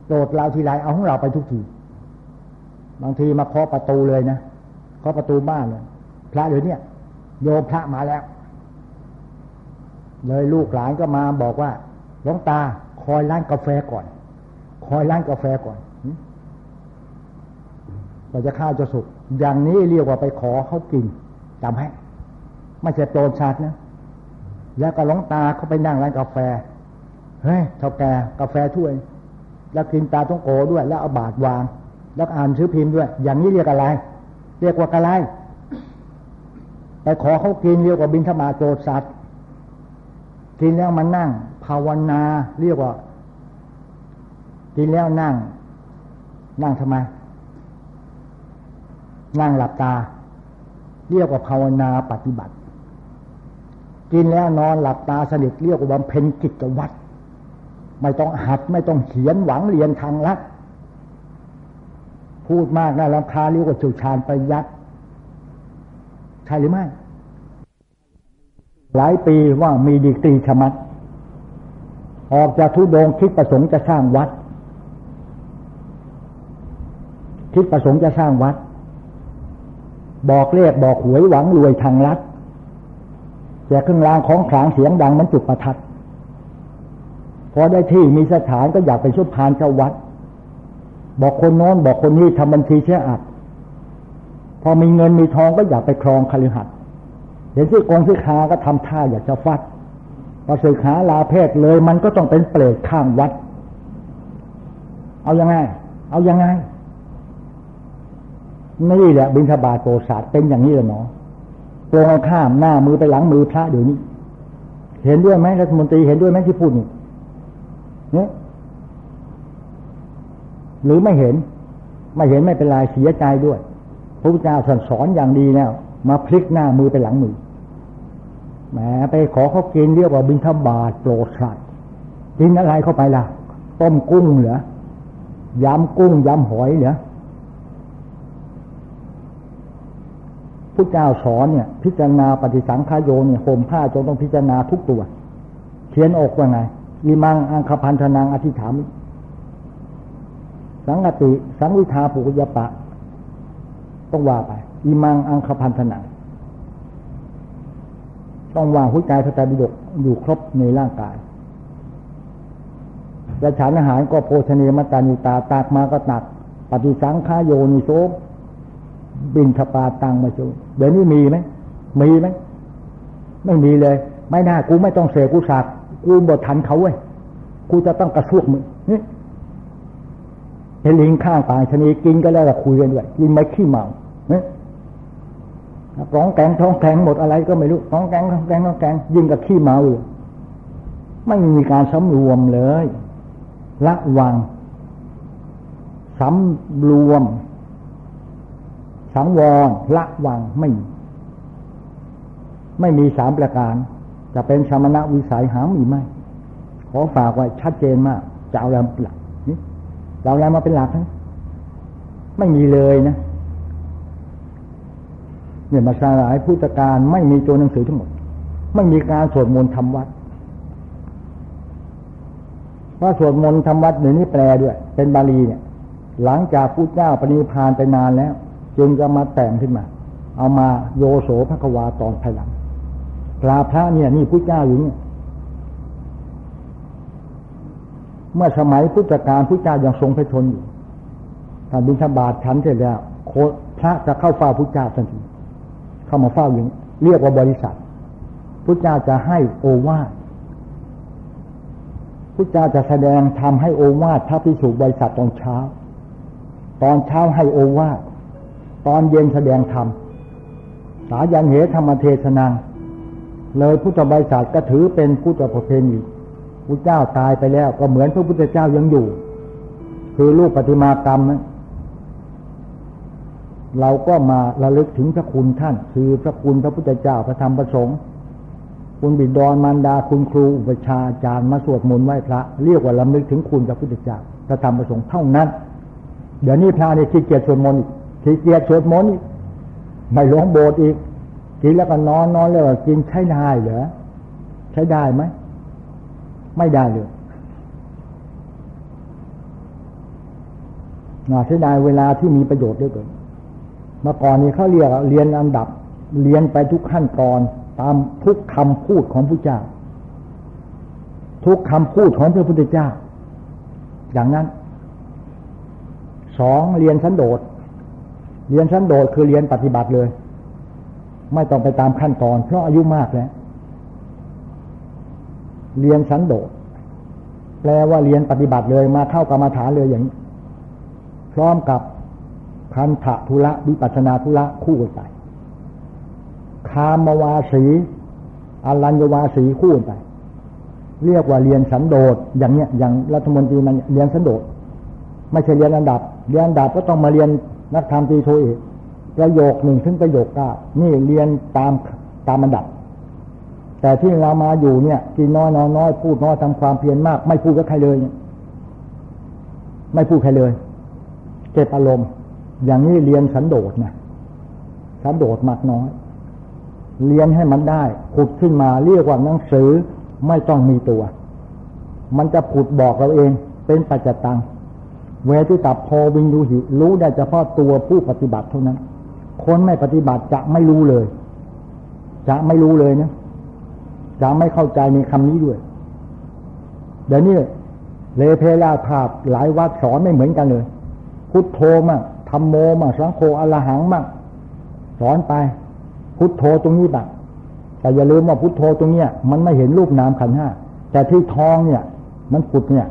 โปรดเราทีไรเอาของเราไปทุกที บางทีมาเคาะประตูเลยนะเคาะประตูบ้านเลยพระเดี๋ยวนี้โยมพระมาแล้ว เลยลูกหลานก็มาบอกว่าหลวงตาคอยร้านกาแฟก่อน คอยร้านกาแฟก่อน เราจะข้าวจะสุก อย่างนี้เรียกว่าไปขอเขากินจำให้ ไม่ใช่โปรดชัดนะ แล้วก็หลวงตาเขาไปนั่งร้านกาแฟ เฮ้ยเท่าแกกาแฟถ้วย แล้วกินตาต้องโกด้วย แล้วเอาบาดวาง แล้วอ่านซื้อพิมพ์ด้วย อย่างนี้เรียกอะไร เรียกว่ากะไร ไปขอเขากินเรียกว่าบินธมาโจดสัตว์กินแล้วมันนั่ง ภาวนาเรียกว่า กินแล้วนั่ง นั่งทำไม นั่งหลับตา เรียกว่าภาวนาปฏิบัติ กินแล้วนอนหลับตาสนิทเรียกว่าบำเพ็ญกิจวัตรไม่ต้องหัดไม่ต้องเขียนหวังเรียนทางลัดพูดมากนะลำคาเรียกว่าจุชานประยัดใช่หรือไม่ หลายปีว่ามีดีกรีชมัด ออกจากทุดงคิดประสงค์จะสร้างวัด คิดประสงค์จะสร้างวัด บอกเลขบอกหวยหวังรวยทางลัดแจกเครื่องรางของขลังเสียงดังมันจุดประทัดพอได้ที่มีสถานก็อยากไปชุดพานเจ้าวัด บอกคนโน้นบอกคนนี้ทำบัญชีเชื่ออัด พอมีเงินมีทองก็อยากไปครองคฤหัสถ์เห็นที่กองที่คาก็ทำท่าอยากจะฟัดพอสึกหาลาเพศเลย มันก็ต้องเป็นเปรตข้างวัด เอาอยัางไง เอาอยัางไง นี่แหละบิณฑบาตโปรศาสเป็นอย่างนี้เลยเนาะตรงข้ามหน้ามือไปหลังมือพระเดี๋ยวนี้ เห็นด้วยไหมรัฐมนตรีเห็นด้วยไหมที่พูดนี่เนี่ยหรือไม่เห็น ไม่เห็นไม่เป็นไรเสียใจด้วย พระพุทธเจ้าสอนอย่างดีแล้ว มาพลิกหน้ามือไปหลังมือแหมไปขอเขากินเรียกว่าบิณฑบาตโปรดสัตว์กินอะไรเข้าไปล่ะ ต้มกุ้งเหรอยำกุ้งยำหอยเหรอ พุทธเจ้าสอนเนี่ย พิจารณาปฏิสังขายโยเนี่ยห่มผ้าจงต้องพิจารณาทุกตัวเขียนอกว่าไงอิมังอังคพันธนังอธิษฐานสังกติ สังวิทาปุกยปะ ต้องว่าไปอิมังอังคพันธนังต้องว่าหัวใจพระไตรปิฎกอยู่ครบในร่างกายและฉันอาหารก็โภชเนมตานิตาตากมาก็ตัก ปฏิสังขายโยนิโซ บินทปาตังมาชูเดี๋ยวนี้มีไหมมีไหมไม่มีเลย ไม่น่ากูไม่ต้องเสกกูสักกูบททันเขาเว้ยกูจะต้องกระซวกมึงเห็นลิงข้างป่าชนีกินก็แล้วคุยกันด้วยกินไม่ขี้เมาเนี่ยร้องแกงท้องแข็งหมดอะไรก็ไม่รู้ร้องแกงท้องแกงท้องแกงยิ่งกับขี้เมาอยู่ไม่มีการสำรวมเลยละวังสำรวม สังวรละวังไม่ไม่มีสามประการ จะเป็นชามณวิสัยหามีไหมขอฝากไว้ชัดเจนมาก จะเอาอะไรมาเป็นหลักนี่เราอะไรมาเป็นหลักทั้งไม่มีเลยนะเนี่ยมาสลายพุทธการไม่มีตัวหนังสือทั้งหมด ไม่มีการสวดมนต์ทำวัดว่าสวดมนต์ทำวัดเดี๋ยวนี้แปลด้วย เป็นบาลีเนี่ย หลังจากพุทธเจ้าปณิพานไปนานแล้ว จึงจะมาแต่งขึ้นมา เอามาโยโสภควาตอนภายหลังกราพระเนี่ยนี่พุทธเจ้าอยู่นี่เมื่อสมัยพุทธกาลพุทธเจ้ายังทรงพระชนอยู่ถ้านบิณฑบาตฉันเสร็จแล้วโคพระจะเข้าเฝ้าพุทธเจ้าทันทีเข้ามาเฝ้าอย่างเรียกว่าบริษัทพุทธเจ้าจะให้โอวาทพุทธเจ้าจะแสดงทำให้โอวาทพระพิสุบริษัทตอนเช้า ตอนเช้าให้โอวาท ตอนเย็นแสดงธรรมสายันเหธรรมเทศนัง เลยพุทธบริษัทก็ถือเป็นพุทธประเพณีพุทธเจ้าตายไปแล้วก็เหมือนพระพุทธเจ้ายังอยู่ คือรูปปฏิมากรรมนะเราก็มาระลึกถึงพระคุณท่าน คือพระคุณพระพุทธเจ้าพระธรรมพระสงฆ์คุณบิดรมารดาคุณครูอุปชาอาจารย์มาสวดมนต์ไหว้พระ เรียกว่าลำลึกถึงคุณพระพุทธเจ้าพระธรรมพระสงฆ์เท่านั้น เดี๋ยวนี้พระเนี่ยขี้เกียจสวดมนต์ ขี้เกียจสวดมนต์ไม่หลงโบสถ์อีก กินแล้วก็นอนนอนแล้วก็กินใช้ได้เหรอใช้ได้ไหมไม่ได้เลยน่าใช้ได้เวลาที่มีประโยชน์ด้วยกันเมื่อก่อนนี้เขาเรียกเรียนอันดับ เรียนไปทุกขั้นตอนตามทุกคำพูดของพระเจ้า ทุกคำพูดของพระพุทธเจ้า อย่างนั้นสองเรียนชั้นโดด เรียนชั้นโดดคือเรียนปฏิบัติเลย ไม่ต้องไปตามขั้นตอน เพราะอายุมากแล้ว เรียนชั้นโดดแปลว่าเรียนปฏิบัติเลยมาเข้ากรรมฐานเลยอย่างพร้อมกับคันธะทุระวิปัสนาทุระคู่กันไปคามวาสีอรัญญวาสีคู่กันไป เรียกว่าเรียนสันโดษอย่างเนี้ยอย่างรัฐมนตรีมันเรียนสันโดษไม่ใช่เรียนอันดับ เรียนอันดับก็ต้องมาเรียน นักธรรมตีโทเอกประโยคหนึ่งถึงประโยคเก้านี่เรียนตามตามอันดับ แต่ที่เรามาอยู่เนี่ยกินน้อยนอนน้อยพูดน้อยทำความเพียรมาก ไม่พูดกับใครเลยเนี่ยไม่พูดใครเลยเก็บอารมณ์ อย่างนี้เรียนสันโดษนะสันโดษมากน้อย เรียนให้มันได้ผุดขึ้นมาเรียกว่าหนังสือไม่ต้องมีตัว มันจะผุดบอกเราเองเป็นปัจจตัง เวทีตับพวิญญูหิ รู้ได้เฉพาะตัวผู้ปฏิบัติเท่านั้น คนไม่ปฏิบัติจะไม่รู้เลย จะไม่รู้เลยนะ จะไม่เข้าใจในคำนี้ด้วย เดี๋ยวนี้เลเพลาภาพหลายวัดสอนไม่เหมือนกันเลย พุทโธมั่งธรรมโมมั่งสังโฆอรหังมั่งสอนไป พุทโธตรงนี้บ้างแต่อย่าลืมว่าพุทโธตรงเนี้ย มันไม่เห็นรูปนามขันห้าแต่ที่ท้องเนี่ย มันปุดเนี่ย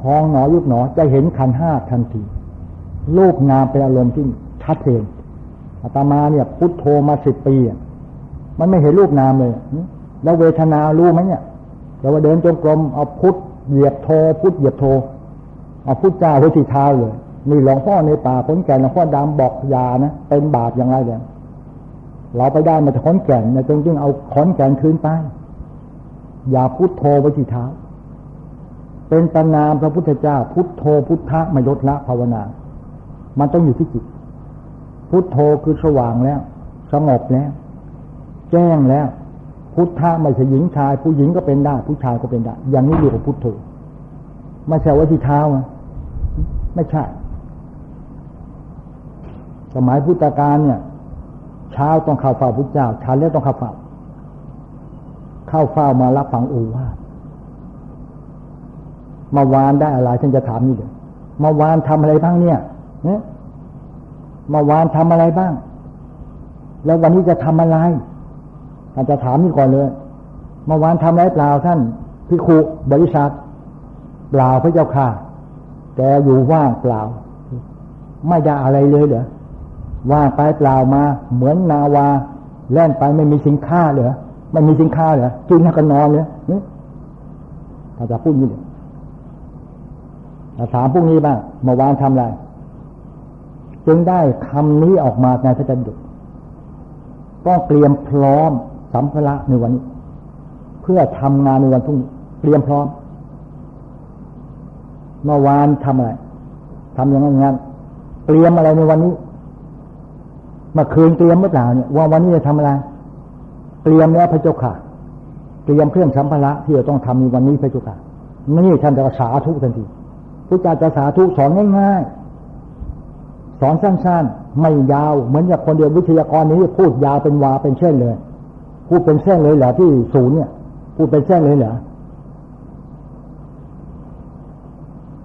พองหนอยุบหนอจะเห็นขันห้าทันทีรูปนามเป็นอารมณ์ที่ชัดเจนอาตมาเนี่ย พุทโธมาสิบปี มันไม่เห็นรูปนามเลย แล้วเวทนารู้ไหมเนี่ยแต่ว่าเดินจงกรมเอาพุทเหยียบโทพุทเหยียบโทเอาพุทเจ้าไว้ที่เท้าเลยนี่หลวงพ่อในป่าขนแก่นหลวงพ่อดำบอกยานะเป็นบาปอย่างไรเนี่ยเราไปได้มาจากขนแก่นเนี่ยจึงจึงเอาขนแก่นคืนไปอย่าพุทโธไว้ที่เท้า เป็นตนามพระพุทธเจ้า พุทโธพุทธะม่ลดละภาวนา มันต้องอยู่ที่จิต พุทโธคือสว่างแล้ว สงบแล้ว แจ้งแล้ว พุทธะไม่ใช่หญิงชาย ผู้หญิงก็เป็นได้ ผู้ชายก็เป็นได้ อย่างนี้อยู่กับพุทโธไม่ใช่ว่าที่เท้าไม่ใช่ สมัยพุทธกาลเนี่ย เช้าต้องเข้าเฝ้าพุทธเจ้าชันแล้วต้องเข้าเฝ้า เข้าเฝ้ามารับฟังโอวาท มาวานได้อะไรฉันจะถามนี่เดี๋ยวมาวานทำอะไรบ้างเนี่ยเนี่ยมาวานทำอะไรบ้าง แล้ววันนี้จะทำอะไรอาจจะถามนี่ก่อนเลยมาวานทำอะไรเปล่าท่านพิคุบริษัทเปล่าพระเจ้าค่ะแกอยู่ว่างเปล่า ไม่ได้อะไรเลยเหรอว่างไปเปล่ามา เหมือนนาวาแล่นไปไม่มีสินค้าเหรอไม่มีสินค้าเหรอกินแล้วก็นอนเลยถ้าจะพูดนี้ ถามพวกนี้บ้างเมื่อวานทำอะไร จึงได้คำนี้ออกมาในพระจันทร์ต้องเตรียมพร้อมสัมภาระในวันนี้ เพื่อทำงานในวันพรุ่งนี้ เตรียมพร้อม เมื่อวานทำอะไรทำอย่างนั้นงั้นเตรียมอะไรในวันนี้มื่อคืนเตรียมเมื่อเปล่าเนี่ยว่าวันนี้จะทำอะไร เตรียมแล้วพระเจ้าค่ะ เตรียมเครื่องสัมภาระที่จะต้องทำในวันนี้พระเจ้าค่ะนี่ท่านจะสาธุทันที พระเจ้าจะสาธุสอนง่ายๆ สอนสั้นๆ ไม่ยาว เหมือนอย่างคนเดียววิทยากรนี้พูดยาวเป็นวาเป็นเส้นเลย พูดเป็นเส้นเลยเหรอที่ศูนย์เนี่ย พูดเป็นเส้นเลยเหรอ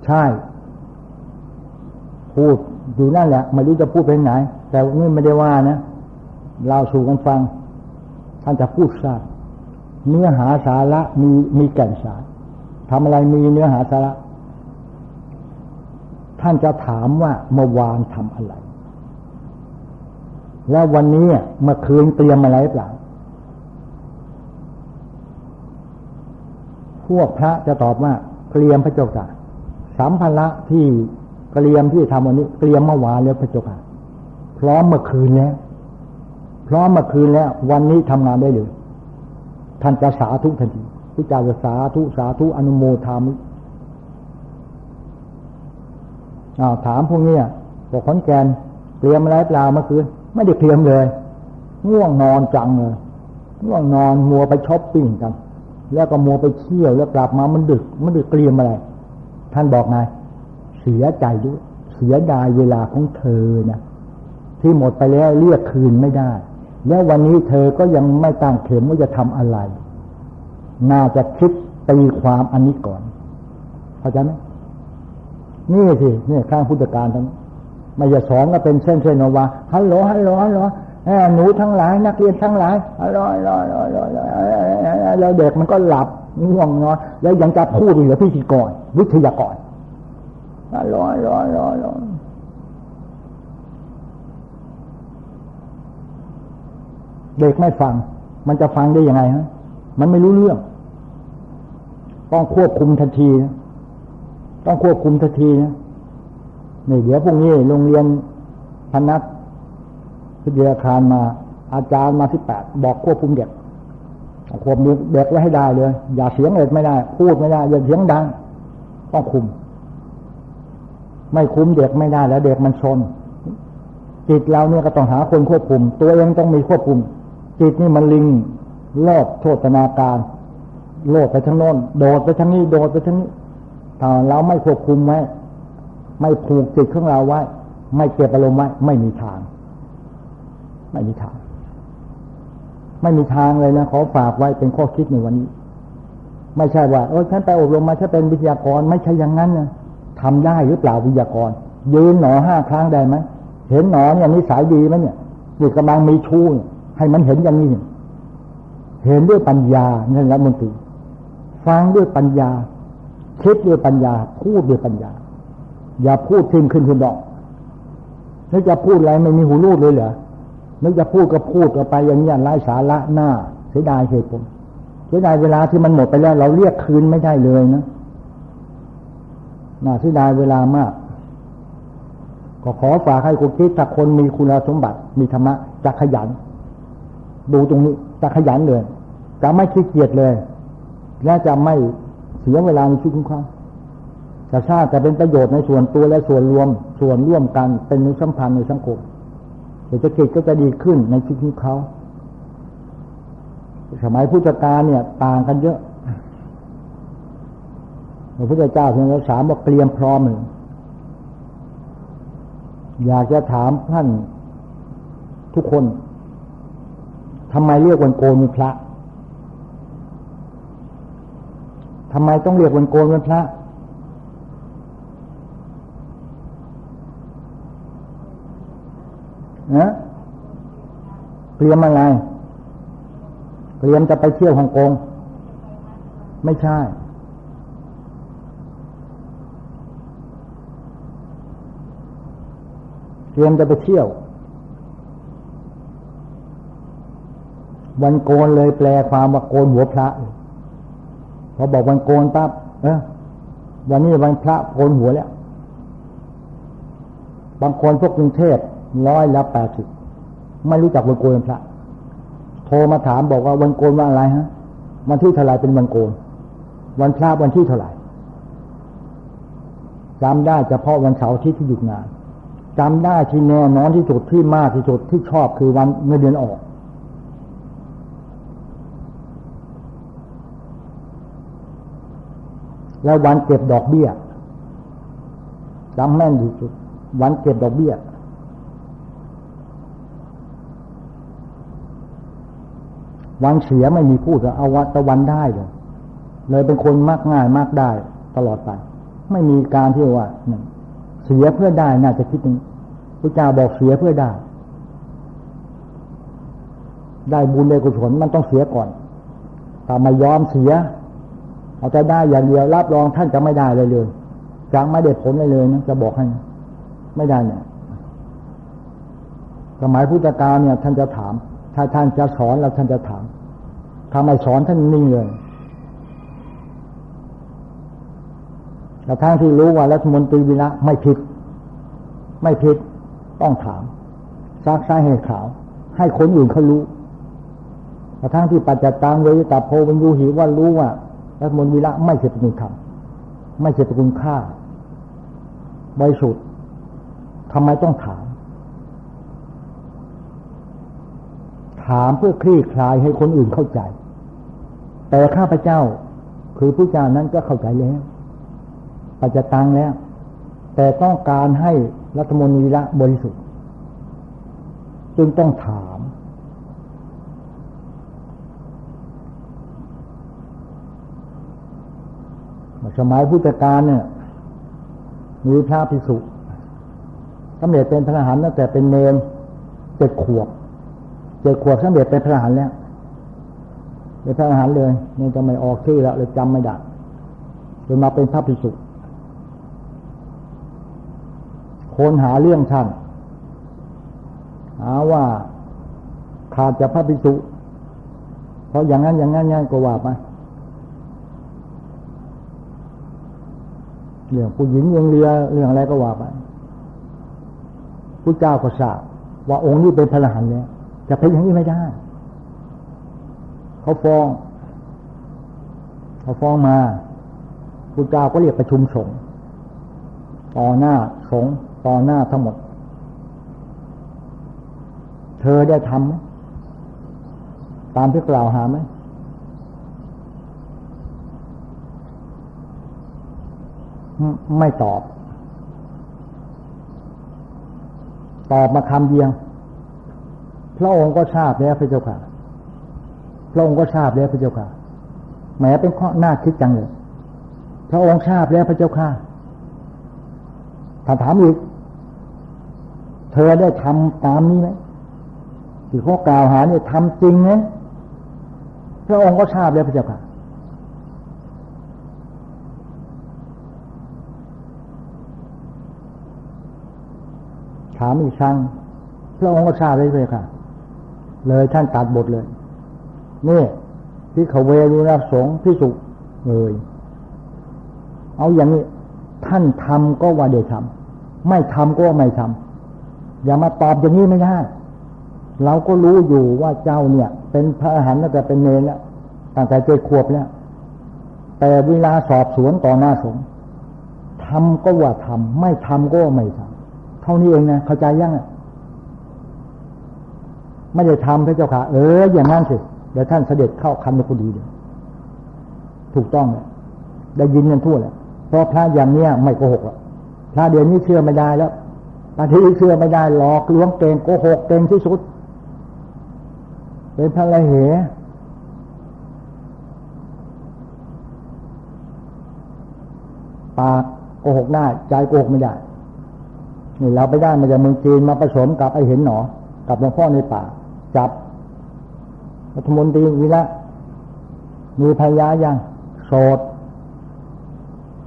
ใช่ พูดอยู่นั่นแหละไม่รู้จะพูดเป็นไหน แต่นี่ไม่ได้ว่านะ เราสู่กันฟัง ท่านจะพูดทราบเนื้อหาสาระมีมีแก่นสารทำอะไรมีเนื้อหาสาระ ท่านจะถามว่าเมื่อวานทำอะไร แล้ววันนี้เมื่อคืนเตรียมอะไรเปล่าพวกพระจะตอบว่าเตรียมพระเจ้าค่ะสัมภาระที่เตรียมที่ทำวันนี้เตรียมเมื่อวานแล้วพระเจ้าค่ะพร้อมเมื่อคืนแล้วพร้อมเมื่อคืนแล้ว วันนี้ทำงานได้เลยท่านจะสาธุทันทีพุทธเจ้าจะสาธุสาธุอนุโมทามิ อ้าวถามพวกนี้บอกขอนแกนเตรียมอะไรเปล่าเมื่อคืนไม่ได้เตรียมเลย ง่วงนอนจังเลยง่วงนอนมัวไปช้อปปิ้งกัน แล้วก็มัวไปเที่ยวแล้วกลับมามันดึกมันดึกเกลียมอะไร ท่านบอกไงเสียใจด้วย เสียดายเวลาของเธอนะที่หมดไปแล้วเรียกคืนไม่ได้ แล้ววันนี้เธอก็ยังไม่ตั้งเข็มว่าจะทำอะไร น่าจะคิดตีความอันนี้ก่อนเข้าใจไหม นี่สินี่ข้างพุทธการทั้งไม่จะสอนก็เป็นเส้นเส้นว่าฮัลโหลฮัลโหลฮัลโหลหนูทั้งหลาย นักเรียนทั้งหลายฮัลโหลฮัลโหลฮัลโหลแล้วเด็กมันก็หลับง่วงนอนแล้วยังจะพูดอีกเหรอพี่ธีกรวิทยากรฮัลโหลฮัลโหลฮัลโหลเด็กไม่ฟัง มันจะฟังได้ยังไงฮะมันไม่รู้เรื่อง ต้องควบคุมทันทีนะ ต้องควบคุมทันทีนะนี่เดี๋ยวพรุ่งนี้โรงเรียนพนักพิทยาคารมา อาจารย์มาที่แปดบอกควบคุมเด็กควบคุมเด็กไว้ให้ได้เลย อย่าเสียงเด็กไม่ได้ พูดไม่ได้อย่าเสียงดัง ต้องคุม ไม่คุมเด็กไม่ได้แล้ว เด็กมันชน จิตเราเนี่ยก็ต้องหาคนควบคุม ตัวเองต้องมีควบคุม จิตนี่มันลิงโลดโทษนาการ โลดไปทั้งโน้น โดดไปทั้งนี้ โดดไปทั้งนี้ ถ้าเราไม่ควบคุมไว้ ไม่ผูกจิตของเราไว้ ไม่เก็บอารมณ์ไว้ ไม่มีทาง ไม่มีทาง ไม่มีทางเลยนะขอฝากไว้เป็นข้อคิดในวันนี้ ไม่ใช่ว่าเออฉันไปอบรมมาฉันเป็นวิทยากรไม่ใช่อย่างนั้นนะทำได้หรือเปล่าวิทยากร ยืนหนอห้าครั้งได้ไหมเห็นหนอเนี่ยนิสัยดีไหมเนี่ยนี่กำลังมีชู้ให้มันเห็นอย่างนี้ เห็นด้วยปัญญานั่นแหละมันตีฟังด้วยปัญญา คิดด้วยปัญญา พูดด้วยปัญญา อย่าพูดทิ้งขึ้นขึ้นดอกนึกจะพูดอะไรไม่มีหูรูดเลยเหรอนึกจะพูดก็พูดก็ไปอย่างนี้ไร้สาระหน้าเสียดายเหตุผลเสียดายเวลาที่มันหมดไปแล้ว เราเรียกคืนไม่ได้เลยนะน่าเสียดายเวลามาก ก็ขอฝากให้คุณคิดถ้าคนมีคุณสมบัติ มีธรรมะจะขยัน ดูตรงนี้จะขยันเลยจะไม่ขี้เกียจเลย และจะไม่ เสียเวลาในชีวิตของเขาจะสร้างแต่เป็นประโยชน์ในส่วนตัวและส่วนรวม ส่วนร่วมกันเป็นนุสัมพันธ์ในสังคมเศรษฐกิจก็จะดีขึ้นในชีวิตของเขา สมัยพุทธกาลเนี่ย ต่างกันเยอะพระพุทธเจ้าทรงสามว่าเตรียมพร้อมหนึ่งอยากจะถามท่านทุกคนทำไมเรียกวันโกนมีพระ ทำไมต้องเรียกวันโกนวันพระนะเตรียมอะไรเตรียมจะไปเที่ยวฮ่องกง ไม่ใช่ เตรียมจะไปเที่ยว วันโกนเลยแปลความว่าโกนหัวพระ พอบอกวันโกนปั๊บเออวันนี้วันพระโกนหัวแล้ว บางคนพวกกรุงเทพร้อยละแปดสิบไม่รู้จักวันโกนพระ โทรมาถามบอกว่าวันโกนว่าอะไรฮะ วันที่เท่าไรเป็นวันโกน วันพระวันที่เท่าไหร่จำได้เฉพาะวันเสาร์ที่ที่หยุดงานจำได้ที่แน่นอนที่สุดที่มากที่สุดที่ชอบคือวันเงินเดือนออก แล้ววันเก็บดอกเบี้ยจำแม่นที่สุด วันเก็บดอกเบี้ย วันเสียไม่มีพูดเอาวัตะวันได้เลย เลยเป็นคนมากง่ายมากได้ตลอดไป ไม่มีการที่ว่าเสียเพื่อได้น่าจะคิดนี้พระเจ้าบอกเสียเพื่อได้ ได้บุญได้กุศลมันต้องเสียก่อนแต่ไม่ยอมเสีย อาแต่ได้อย่างเดียวรับรองท่านจะไม่ได้เลยเลยจะไม่ได้ผลเลยเลยนะจะบอกให้ ไม่ได้เนี่ยสมัยพุทธกาลเนี่ย ท่านจะถาม ถ้าท่านจะสอนแล้วท่านจะถามทำไมสอนท่านนิ่งเลยแต่ทั้งที่รู้ว่ารัฐมนตรีวิระไม่ผิด ไม่ผิด ต้องถามซักซ้ายให้ขาว ให้คนอื่นเขารู้แต่ทั้งที่ปัจจตังเวตาโพวินยูหิว่ารู้ว่า รัฐมนตรีละไม่ใช่ตระกูลธรรมไม่ใช่ตระกูลข้าบริสุทธิ์ทำไมต้องถาม ถามเพื่อคลี่คลายให้คนอื่นเข้าใจ แต่ข้าพเจ้าคือผู้จานั้นก็เข้าใจแล้วปัจจตังแล้ว แต่ต้องการให้รัฐมนตรีละบริสุทธิ์ จึงต้องถาม สมัยพุทธกาลเนี่ยมีพระภิกษุสำเร็จเป็นพระอรหันต์ตั้งแต่เป็นเนรเจ็ดขวบเจ็ดขวบสำเร็จเป็นพระอรหันต์แล้วเป็นพระอรหันต์เลยนี่จะไม่ออกชื่อแล้วเลยจำไม่ได้จนมาเป็นพระภิกษุคนหาเรื่องท่านหาว่าขาดจากพระภิกษุ เพราะอย่างนั้นอย่างนั้นอย่างก็ว่าไป เรื่องผู้หญิงเรื่องเรือเรื่องอะไรก็ว่าไปผู้เจ้าก็ทราบว่าองค์นี้เป็นพระอรหันต์แล้วจะเป็นอย่างนี้ไม่ได้เขาฟ้องเขาฟ้องมาผู้เจ้าก็เรียกประชุมสงฆ์ต่อหน้าสงฆ์ต่อหน้าทั้งหมด เธอได้ทำไหมตามที่กล่าวหาไหม ไม่ตอบ ตอบมาคำเดียวพระองค์ก็ทราบแล้วพระเจ้าค่ะ พระองค์ก็ทราบแล้วพระเจ้าค่ะแหมเป็นข้อหน้าคิดจังเลยพระองค์ทราบแล้วพระเจ้าค่ะถ้าถามอีก เธอได้ทำตามนี้ไหมที่เขากล่าวหาเนี่ยทำจริงไหมพระองค์ก็ทราบแล้วพระเจ้าค่ะ ถามอีกครั้งพระองค์ก็ทราบเลยเลยค่ะ เลยท่านตัดบทเลย นี่ที่เขเวรุณสงพิสุเลยเอาอย่างนี้ ท่านทำก็ว่าเดี๋ยวทำไม่ทำก็ไม่ทำอย่ามาตอบอย่างนี้ไม่ได้เราก็รู้อยู่ว่าเจ้าเนี่ย เป็นพระอรหันต์แต่เป็นเนรแล้วตั้งแต่เจ็ดขวบแล้วแต่เวลาสอบสวนต่อหน้าสงฆ์ทำก็ว่าทำไม่ทำก็ไม่ทำ เท่านี้เองนะเข้าใจยังอะไม่ได้ทำพระเจ้าค่ะ เออ อย่างนั้นสิเดี๋ยวท่านเสด็จเข้าคันพอดีเลยถูกต้องเลยได้ยินกันทั่วเลยเพราะพระอย่างเนี้ยไม่โกหกหรอกพระเดี๋ยวนี้เชื่อไม่ได้แล้วบางทีเชื่อไม่ได้หลอกลวงเก่งโกหกเก่งที่สุด เป็นพระละเหปากโกหกได้ใจโกหกไม่ได้ นี่เราไปได้มาจากเมืองจีนมาผสมกับไอเห็นหนอ กับหลวงพ่อในป่า จับรัฐมนตรีวีละมีภรรยายังโสด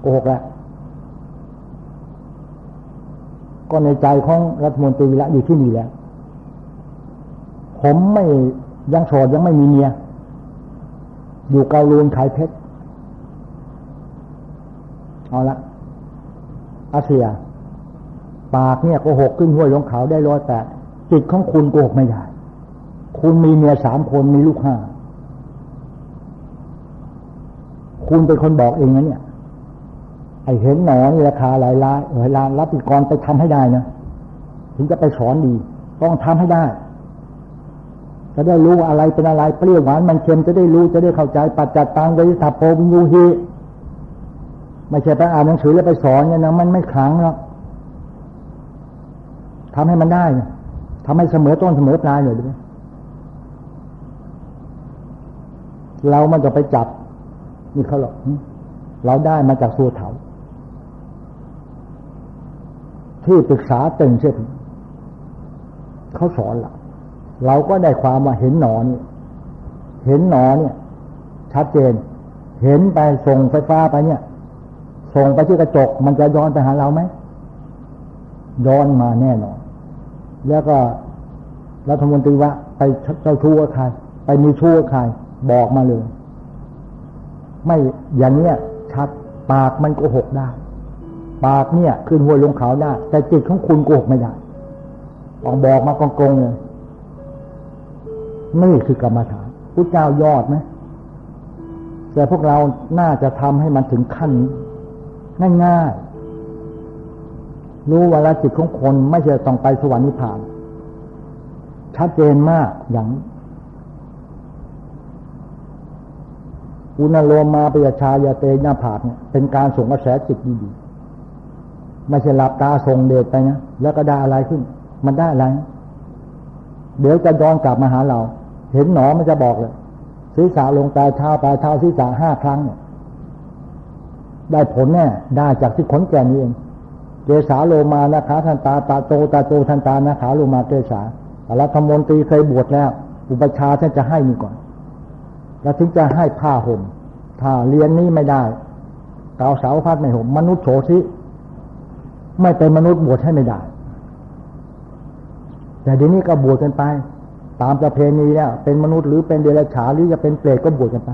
โกหกแล้วก็ในใจของรัฐมนตรีวีละอยู่ที่นี่แล้ว ผมไม่ยังโสดยังไม่มีเมีย อยู่เกาลูนขายเพชรเอาละอาเซีย ปากเนี่ยโกหกขึ้นห้วยลงเขาได้ร้อยแปดจิตของคุณโกหกไม่ได้ คุณมีเมียสามคนมีลูกห้าคุณเป็นคนบอกเองนะเนี่ย ไอเห็นหนอนี่ราคาหลายล้านหลายล้านรับติกรไปทำให้ได้นะถึงจะไปสอนดี ต้องทำให้ได้จะได้รู้อะไรเป็นอะไรเปรี้ยวหวานมันเค็มจะได้รู้จะได้เข้าใจปัจจัตตังวิสัพโพวิญูฮีไม่ใช่ไปอ่านหนังสือแล้วไปสอนเนี่ยนะมันไม่ขลังหรอก ทำให้มันได้ทำให้เสมอต้นเสมอปลายเลยดีเรามันจะไปจับ นี่เขาหรอกเราได้มาจากสัวเถาที่ปรึกษาเตึงเช่นเขาสอนเราเราก็ได้ความว่าเห็นหนอนี่เห็นหนอเนี่ย ชัดเจน เห็นไปส่งไฟฟ้าไปเนี่ย ส่งไปที่กระจก มันจะย้อนไปหาเราไหมย้อนมาแน่นอน แล้วก็รัฐมนตรีว่า ไปเจ้าชู้กับใคร ไปมีชู้กับใคร บอกมาเลย ไม่อย่างเนี้ยชัดปากมันโกหกได้ ปากเนี่ยขึ้นหัวลงเขาได้ แต่จิตของคุณโกหกไม่ได้ออกบอกมากองๆเลยนี่คือกรรมฐานพุทธเจ้ายอดไหมแต่พวกเราน่าจะทำให้มันถึงขั้นง่าย รู้วาระจิตของคนไม่ใช่ต้องไปสวรรค์นิพพาน ชัดเจนมากอย่างอุณโลมาปยาชายาเตยาผากเนี่ยเป็นการส่งกระแสจิตดีๆไม่ใช่หลับตาส่งเดชไปนะแล้วก็ได้อะไรขึ้น มันได้อะไร เดี๋ยวจะย้อนกลับมาหาเรา เห็นหนอมันจะบอกเลยศีรษะลงตายเท้าปลายเท้าศีรษะห้าครั้งเนี่ยได้ผลแน่ได้จากที่ขนแก่นี้เอง เกษาโลมานะคะทันตาตาโตตาโตทันตานะขาโลมาเกษารัฐมนตรีเคยบวชแล้ว อุปชาท่านจะให้นี่ก่อน แล้วถึงจะให้ผ้าห่ม ถ้าเรียนนี้ไม่ได้กาวสาวพัดไม่ห่มมนุษย์โฉทิไม่เป็นมนุษย์บวชให้ไม่ได้ แต่เดี๋ยวนี้ก็บวชกันไป ตามประเพณีเนี่ยเป็นมนุษย์หรือเป็นเดรัจฉานหรือจะเป็นเปรตก็บวชกันไป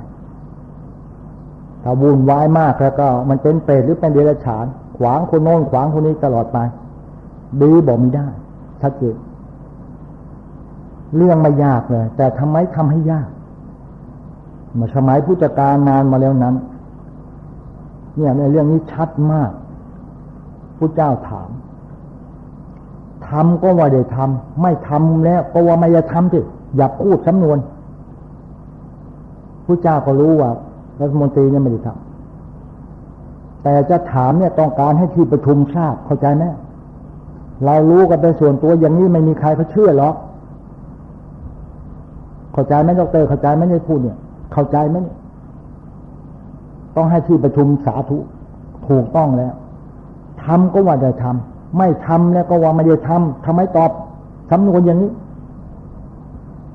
ถ้าวุ่นวายมากแล้วก็มันเป็นเปรตหรือเป็นเดรัจฉาน ขวางคนโน้นขวางคนนี้ตลอดไปดีบอกไม่ได้ชัดเจนเรื่องไม่ยากเลย แต่ทำไมทำให้ยากเมื่อสมัยพุทธกาลนานมาแล้วนั้น เนี่ยในเรื่องนี้ชัดมากพระเจ้าถามทำก็ว่าได้ทำไม่ทำแล้ว ก็ว่าไม่จะทำสิอย่าพูดสำนวนพระเจ้าก็รู้ว่ารัฐมนตรีเนี่ยไม่ได้ทำ แต่จะถามเนี่ยต้องการให้ที่ประชุมทราบเข้าใจไหมเรารู้กันเป็นส่วนตัวอย่างนี้ไม่มีใครเขาเชื่อหรอกเข้าใจไหมดรเข้าใจไหมในพูดเนี่ย เข้าใจไหมต้องให้ที่ประชุมสาธุถูกต้องแล้วทำก็ว่าจะทำไม่ทำแล้วก็ว่าไม่ได้ทำทำไมตอบสำนวนอย่างนี้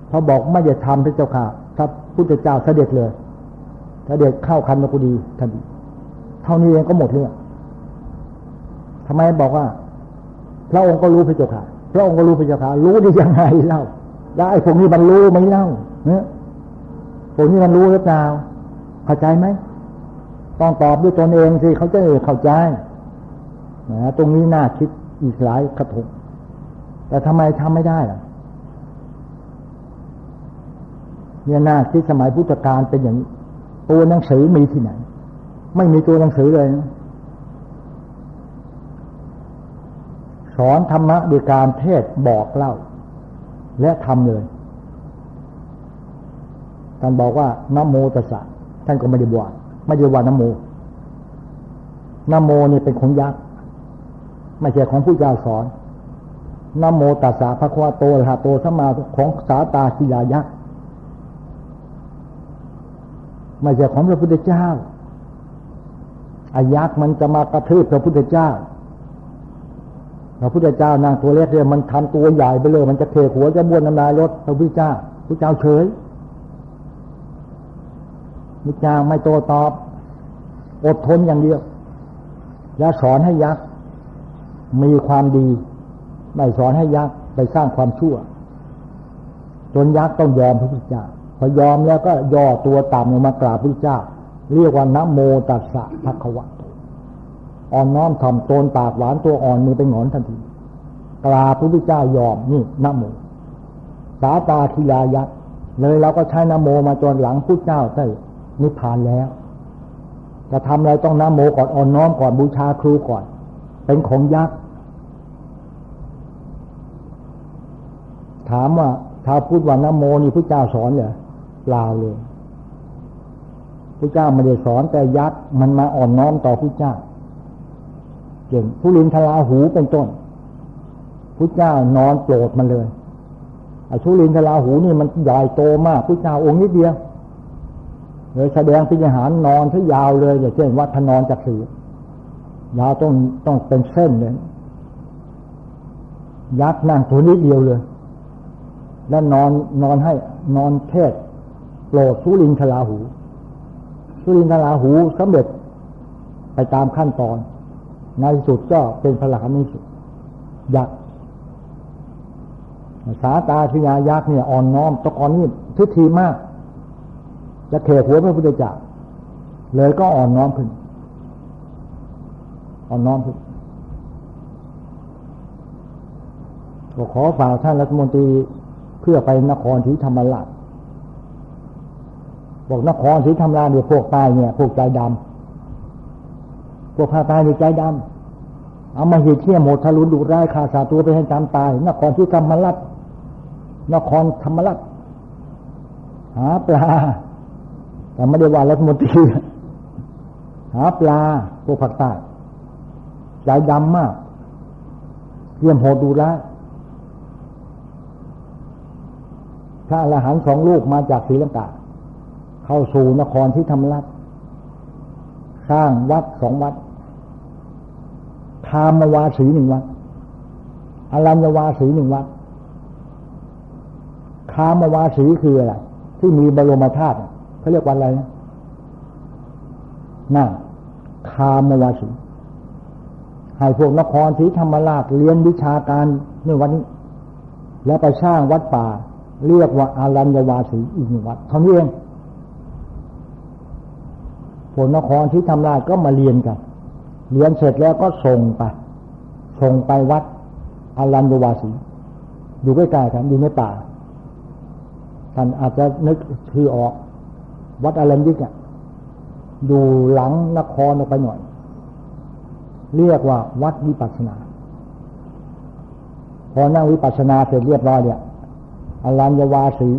พอบอกไม่ได้ทำพระเจ้าค่ะถ้าพุทธเจ้าเสด็จเลยเสด็จเข้าคันกุดีทันที เท่านี้เองก็หมดเรื่องทำไมบอกว่า พระองค์ก็รู้พระเจ้าค่ะ พระองค์ก็รู้พระเจ้าค่ะ รู้ได้ยังไงเล่าแล้วไอ้พวกนี้มันรู้ไหมเล่าเนี่ยพวกนี้มันรู้หรือเปล่าเข้าใจไหมต้องตอบด้วยตนเองสิเขาจะเข้าใจนะตรงนี้น่าคิดอีกหลายกระทบแต่ทำไมทำไม่ได้ล่ะเนี่ยน่าคิดสมัยพุทธกาลเป็นอย่างนี้ตัวหนังสือมีที่ไหน ไม่มีตัวหนังสือเลย สอนธรรมะโดยการเทศบอกเล่า และทำเลยท่านบอกว่านโมตัสสะท่านก็ไม่ได้บวชไม่ได้ว่านโมนโมนี่เป็นของยักษ์ไม่ใช่ของผู้เจ้าสอนนโมตัสสะพระควาโตหะโตสมาของสาตาคิยายักษ์ไม่ใช่ของพระพุทธเจ้า อายักษ์มันจะมากระทืบพระพุทธเจ้าพระพุทธเจ้านางตัวเล็กเนี่ยมันทำตัวใหญ่ไปเลย มันจะเทหัวจะบ้วนน้ำลายรถพระพุทธเจ้าพระเจ้าเฉยพระเจ้าไม่โตตอบ อดทนอย่างเดียว แล้วสอนให้ยักษ์มีความดี ไม่สอนให้ยักษ์ไปสร้างความชั่ว จนยักษ์ต้องยอมพระพุทธเจ้า พอยอมแล้วก็ย่อตัวต่ำลงมากราบพระพุทธเจ้า เรียกว่านโมตัสสะภะคะวะอ่อนน้อมถ่อมตนปากหวานตัวอ่อนมือเป็นหงอนทันทีกราพระพุทธเจ้ายอมนี่นโมสาตาทิยายักษ์เลยเราก็ใช้นโมมาจนหลังพุทธเจ้าได้นิพพานแล้วจะทำอะไรต้องนโมก่อนอ่อนน้อมก่อนบูชาครูก่อน เป็นของยักษ์ถามว่าถ้าพูดว่านโมนี่พระเจ้าสอนเหรอเปล่าเลย ระเจ้าไม่ได้สอนแต่ยักษ์มันมาอ่อนน้อมต่อพระเจ้าเก่งผู้ลินทลาหูเป็นต้นพุทธเจ้านอนโปรดมันเลยไอ้ชุลินทลาหูนี่มันใหญ่โตมากพุทธเจ้าองค์นิดเดียวเลยแสดงพิจารนอนที่ยาวเลยอย่างเช่นวัดพนอนจักรียาวต้องต้องเป็นเส้นเลยยักษ์นั่งตัวนิดเดียวเลย แล้วนอนนอนให้นอนเทศโปรดชุลินทลาหู ชุลินทลาหูสำเร็จไปตามขั้นตอน ในสุดก็เป็นพระหันิสุดยักษ์สาตาทิยายักษ์เนี่ยอ่อนน้อมตะกอนนี่ทุกทีมาก จะเขหัวพระพุทธเจ้าเลยก็อ่อนน้อมขึ้น อ่อนน้อมขึ้นก็ขอฝากท่านรัฐมนตรีเพื่อไปนครศรีธรรมราช บอกนครศรีธรรมราชเนี่ยพวกตายเนี่ย พวกใจดำพวกพาตายในใจดำเอามาเหตุเที่ยมโหดทะลุดุร้ายขาสาตัวไปให้จำตาย นครที่ธรรมรัตนครธรรมรัตหาปลาแต่ไม่ได้ว่ารัฐมนตรีหาปลาพวกผักใต้ใจดำมากเยี่ยมโหดดูแลพระอรหันต์สองลูกมาจากศรีลังกา เข้าสู่นครที่ธรรมรัฐสร้างวัดสองวัดคามวาสีหนึ่งวัดอรัญวาสีหนึ่งวัดคามวาสีคืออะไรที่มีบรมธาตุเขาเรียกว่าอะไรนะน่าคามวาสีให้พวกนครศรีธรรมราชเรียนวิชาการในวันนี้ แล้วไปสร้างวัดป่า เรียกว่าอารัญวาสีอีกหนึ่งวัดเท่านี้เอง พวกนครศรีธรรมราชก็มาเรียนกัน เรียนเสร็จแล้วก็ส่งไป ส่งไปวัดอารัญญวาสีอยู่ใกล้ๆกันอยู่ในป่าท่านอาจจะนึกคือออก วัดอารัญยิกอะอยู่หลังนครออกไปหน่อย เรียกว่าวัดวิปัสนา พอนั่งวิปัสนาเสร็จเรียบร้อยเนี่ยอรัญญวาสี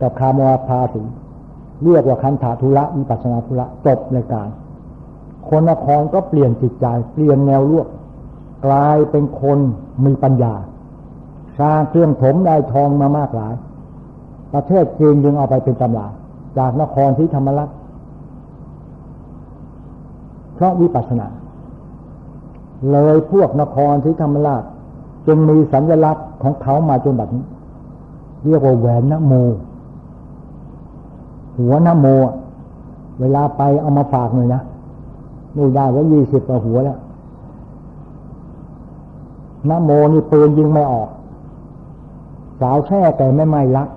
กับคามวาพาสี เรียกว่าคันธาธุระวิปัสนาธุระจบในการ คนนครก็เปลี่ยนจิตใจ เปลี่ยนแนวลวกกลายเป็นคนมีปัญญา สร้างเครื่องถมได้ทองมามากหลาย ประเทศจีนยังเอาไปเป็นตำราจากนครที่ธรรมรัฐเพราะวิปัสสนา เลยพวกนครที่ธรรมราชจึงมีสัญลักษณ์ของเขามาจนบัดนี้ เรียกว่าแหวนนโม หัวนโม เวลาไปเอามาฝากหน่อยนะนี่ได้แล้วยี่สิบกว่าหัวแล้วนโมนี่ปืนยิงไม่ออก สาวแท้แต่ไม่ไม่รัก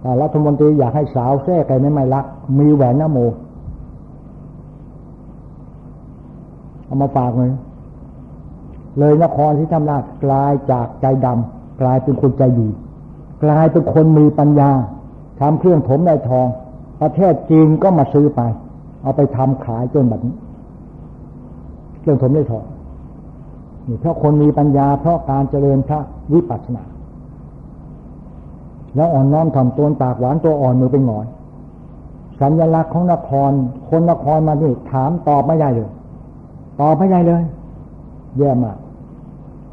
แต่รัฐมนตรีอยากให้สาวแท้แต่ไม่ไม่รัก มีแหวนนโม เอามาฝากเลยเลยนครที่ทำราชกลายจากใจดำกลายเป็นคนใจดี กลายเป็นคนมีปัญญา ทำเครื่องถมในทอง ประเทศจีนก็มาซื้อไป เอาไปทำขายจนแบบนี้ เครื่องถมในทองนี่เพราะคนมีปัญญาเพราะการเจริญพระวิปัสสนา แล้วอ่อนน้อมถ่อมตนปากหวานตัวอ่อนมือเป็นหงอยสัญลักษณ์ของนคร คนนครมานี่ถามตอบไม่ได้เลย ตอบไม่ได้เลยเยี่ยมาก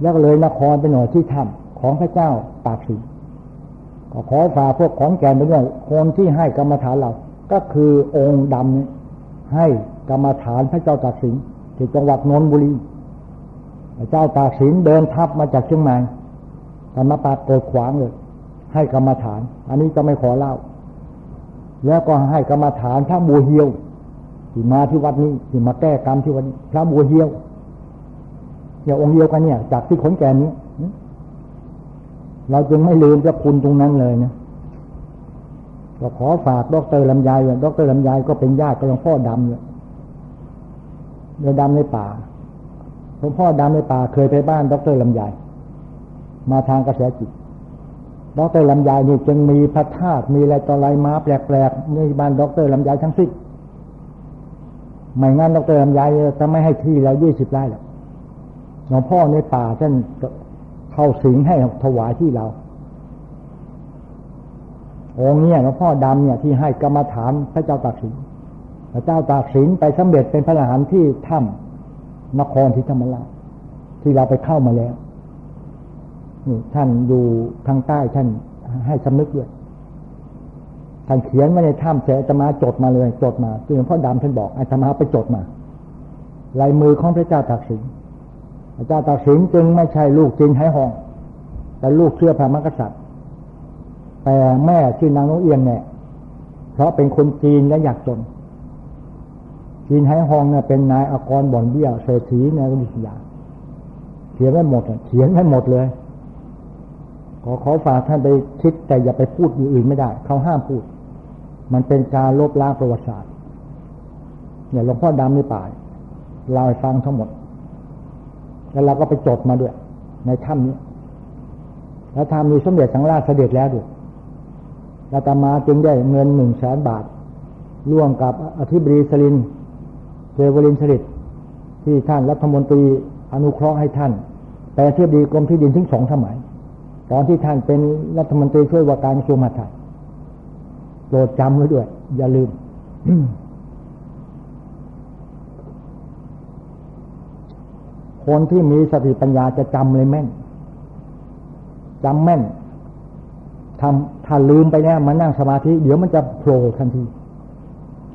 แล้วก็เลยนครไปหน่อยที่ถ้ำของพระเจ้าปากสีก็ ขอฝากพวกของแกไปด้วยคนที่ให้กรรมฐานเรา ก็คือองค์ดำให้กรรมฐานพระเจ้าตากสินที่จังหวัดนนทบุรีพระเจ้าตากสินเดินทัพมาจากเชียงใหม่ธรรมปากเกิดขวางเลย ให้กรรมฐาน อันนี้จะไม่ขอเล่า แล้วก็ให้กรรมฐานพระบัวเฮียวที่มาที่วัดนี้ที่มาแก้กรรมที่วัดนี้พระบัวเฮียวเฮียวองค์เดียวกันเนี่ย จากที่ขนแก่นนี้ เราจึงไม่ลืมจะคุณตรงนั้นเลยนะก็ขอฝากดรลำไยดรลำไยก็เป็นญาติกับหลวงพ่อดำเนี่ยเรือดำในป่าหลวงพ่อดำในป่าเคยไปบ้านดรลำไยมาทางกระแสจิตดรลำไยนี่จึงมีพระธาตุมีอะไรต่ออะไรมาแปลกๆในบ้านดรลำไยทั้งสิ้นไม่งั้นดรลำไยจะไม่ให้ที่เรายี่สิบไร่หรอกหลวงพ่อในป่าท่าน เข้าสิงให้ถวายที่เราองค์นี้หลวงพ่อดำเนี่ยที่ให้กรรมฐานพระเจ้าตากสินพระเจ้าตากสินไปสำเร็จเป็นพระอรหันต์ที่ถ้ำนครที่ธรรมราชที่เราไปเข้ามาแล้วนี่ท่านอยู่ทางใต้ท่านให้สำนึกด้วยท่านเขียนมาในถ้ำเสอาตมาจดมาเลย จดมาที่หลวงพ่อดำท่านบอกอาตมาไปจดมาลายมือของพระเจ้าตากสิน พระเจ้าตากสินจึงไม่ใช่ลูกจริงให้ห้อง แต่ลูกเชื่อพระมกษัตริย์แต่แม่ชื่อนางนกเอียงเนี่ย เพราะเป็นคนจีนและอยากจน จีนให้ห้องเนี่ยเป็นนายอกรบ่อนเบี้ยเศรษฐีในวิทยาเขียนไม่หมดเขียนไม่หมดเลย ขอขอฝากท่านไปคิดแต่อย่าไปพูดอย่างอื่นไม่ได้ เขาห้ามพูด มันเป็นการลบล้างประวัติศาสตร์เนี่ยหลวงพ่อดำในป่าเราฟังทั้งหมด แล้วเราก็ไปจดมาด้วย ในถ้ำนี้ แล้วทำมีสมเด็จสังราชเสด็จแล้วด้วยอาตมาจึงได้เงินหนึ่งแสนบาท ร่วมกับอธิบดีสลินเทวรินสริตที่ท่านรัฐมนตรีอนุเคราะห์ให้ท่านแต่เทียบดีกรมที่ดินถึงสองสมัย ตอนที่ท่านเป็นรัฐมนตรีช่วยว่าการกระทรวงมหาดไทยโปรดจำไว้ด้วย อย่าลืม คนที่มีสติปัญญาจะจำเลยแม่นจำแม่นทำถ้าลืมไปเนี่ยมันนั่งสมาธิ เดี๋ยวมันจะโผล่ทันที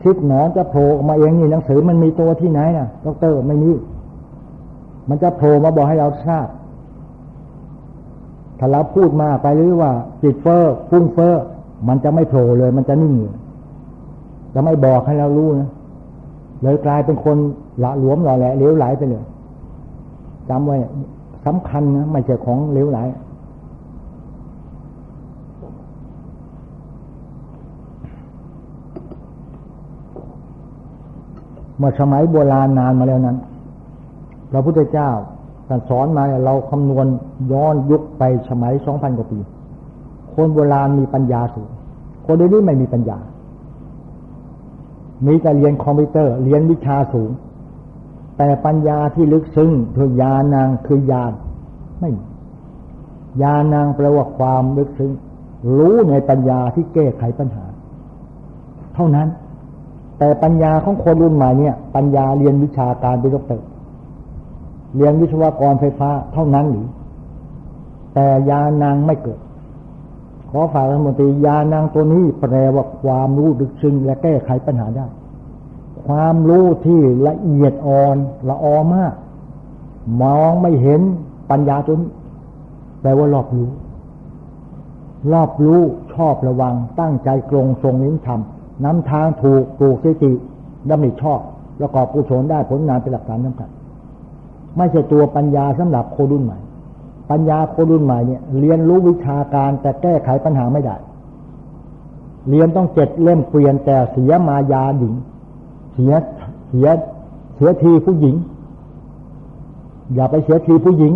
คิดหนอนจะโผล่ออกมาเองนี่หนังสือมันมีตัวที่ไหนนะด็อกเตอร์ไม่มีมันจะโผล่มาบอกให้เราทราบถ้าเราพูดมากไปหรือว่าจิตเฟอ้อฟุ้งเฟอ้อมันจะไม่โผล่เลย มันจะนิ่งจะไม่บอกให้เรารู้นะเลยกลายเป็นคนละหลวมหล่อแหละเลี้ยวไหลไปเลย จำไว้สำคัญนะไม่ใช่ของเลี้ยวไหลเมื่อสมัยโบราณนานมาแล้วนั้น พระพุทธเจ้าท่านสอนมาเราคำนวณย้อนยุคไปสมัยสองพันกว่าปี คนโบราณมีปัญญาสูง คนเดี๋ยวนี้ไม่มีปัญญา มีแต่เรียนคอมพิวเตอร์ เรียนวิชาสูง แต่ปัญญาที่ลึกซึ้งคือยานางคือยานไม่มียานางแปลว่าความลึกซึ้งรู้ในปัญญาที่แก้ไขปัญหา เท่านั้น แต่ปัญญาของคนรุ่นใหม่เนี่ย ปัญญาเรียนวิชาการเป็นด็อกเตอร์เรียนวิศวกรไฟฟ้าเท่านั้นหรือแต่ยานางไม่เกิด ขอฝากรัฐมนตรียานางตัวนี้แปลว่าความรู้ดึกซึ้งและแก้ไขปัญหาได้ ความรู้ที่ละเอียดอ่อนละออมาก มองไม่เห็นปัญญาตัวนี้แปลว่ารอบรู้ รอบรู้ชอบระวัง ตั้งใจกรงทรงนิ้นทำนำทางถูกปลูกสติดำริชอบแล้วก็กุศลได้ผลงานเป็นหลักฐานสำคัญไม่ใช่ตัวปัญญาสำหรับโครุ่นใหม่ ปัญญาโครุ่นใหม่เนี่ยเรียนรู้วิชาการแต่แก้ไขปัญหาไม่ได้ เรียนต้องเจ็ดเล่มเปลี่ยนแต่เสียมายาหญิง เสียเสียเสียทีผู้หญิง อย่าไปเสียทีผู้หญิง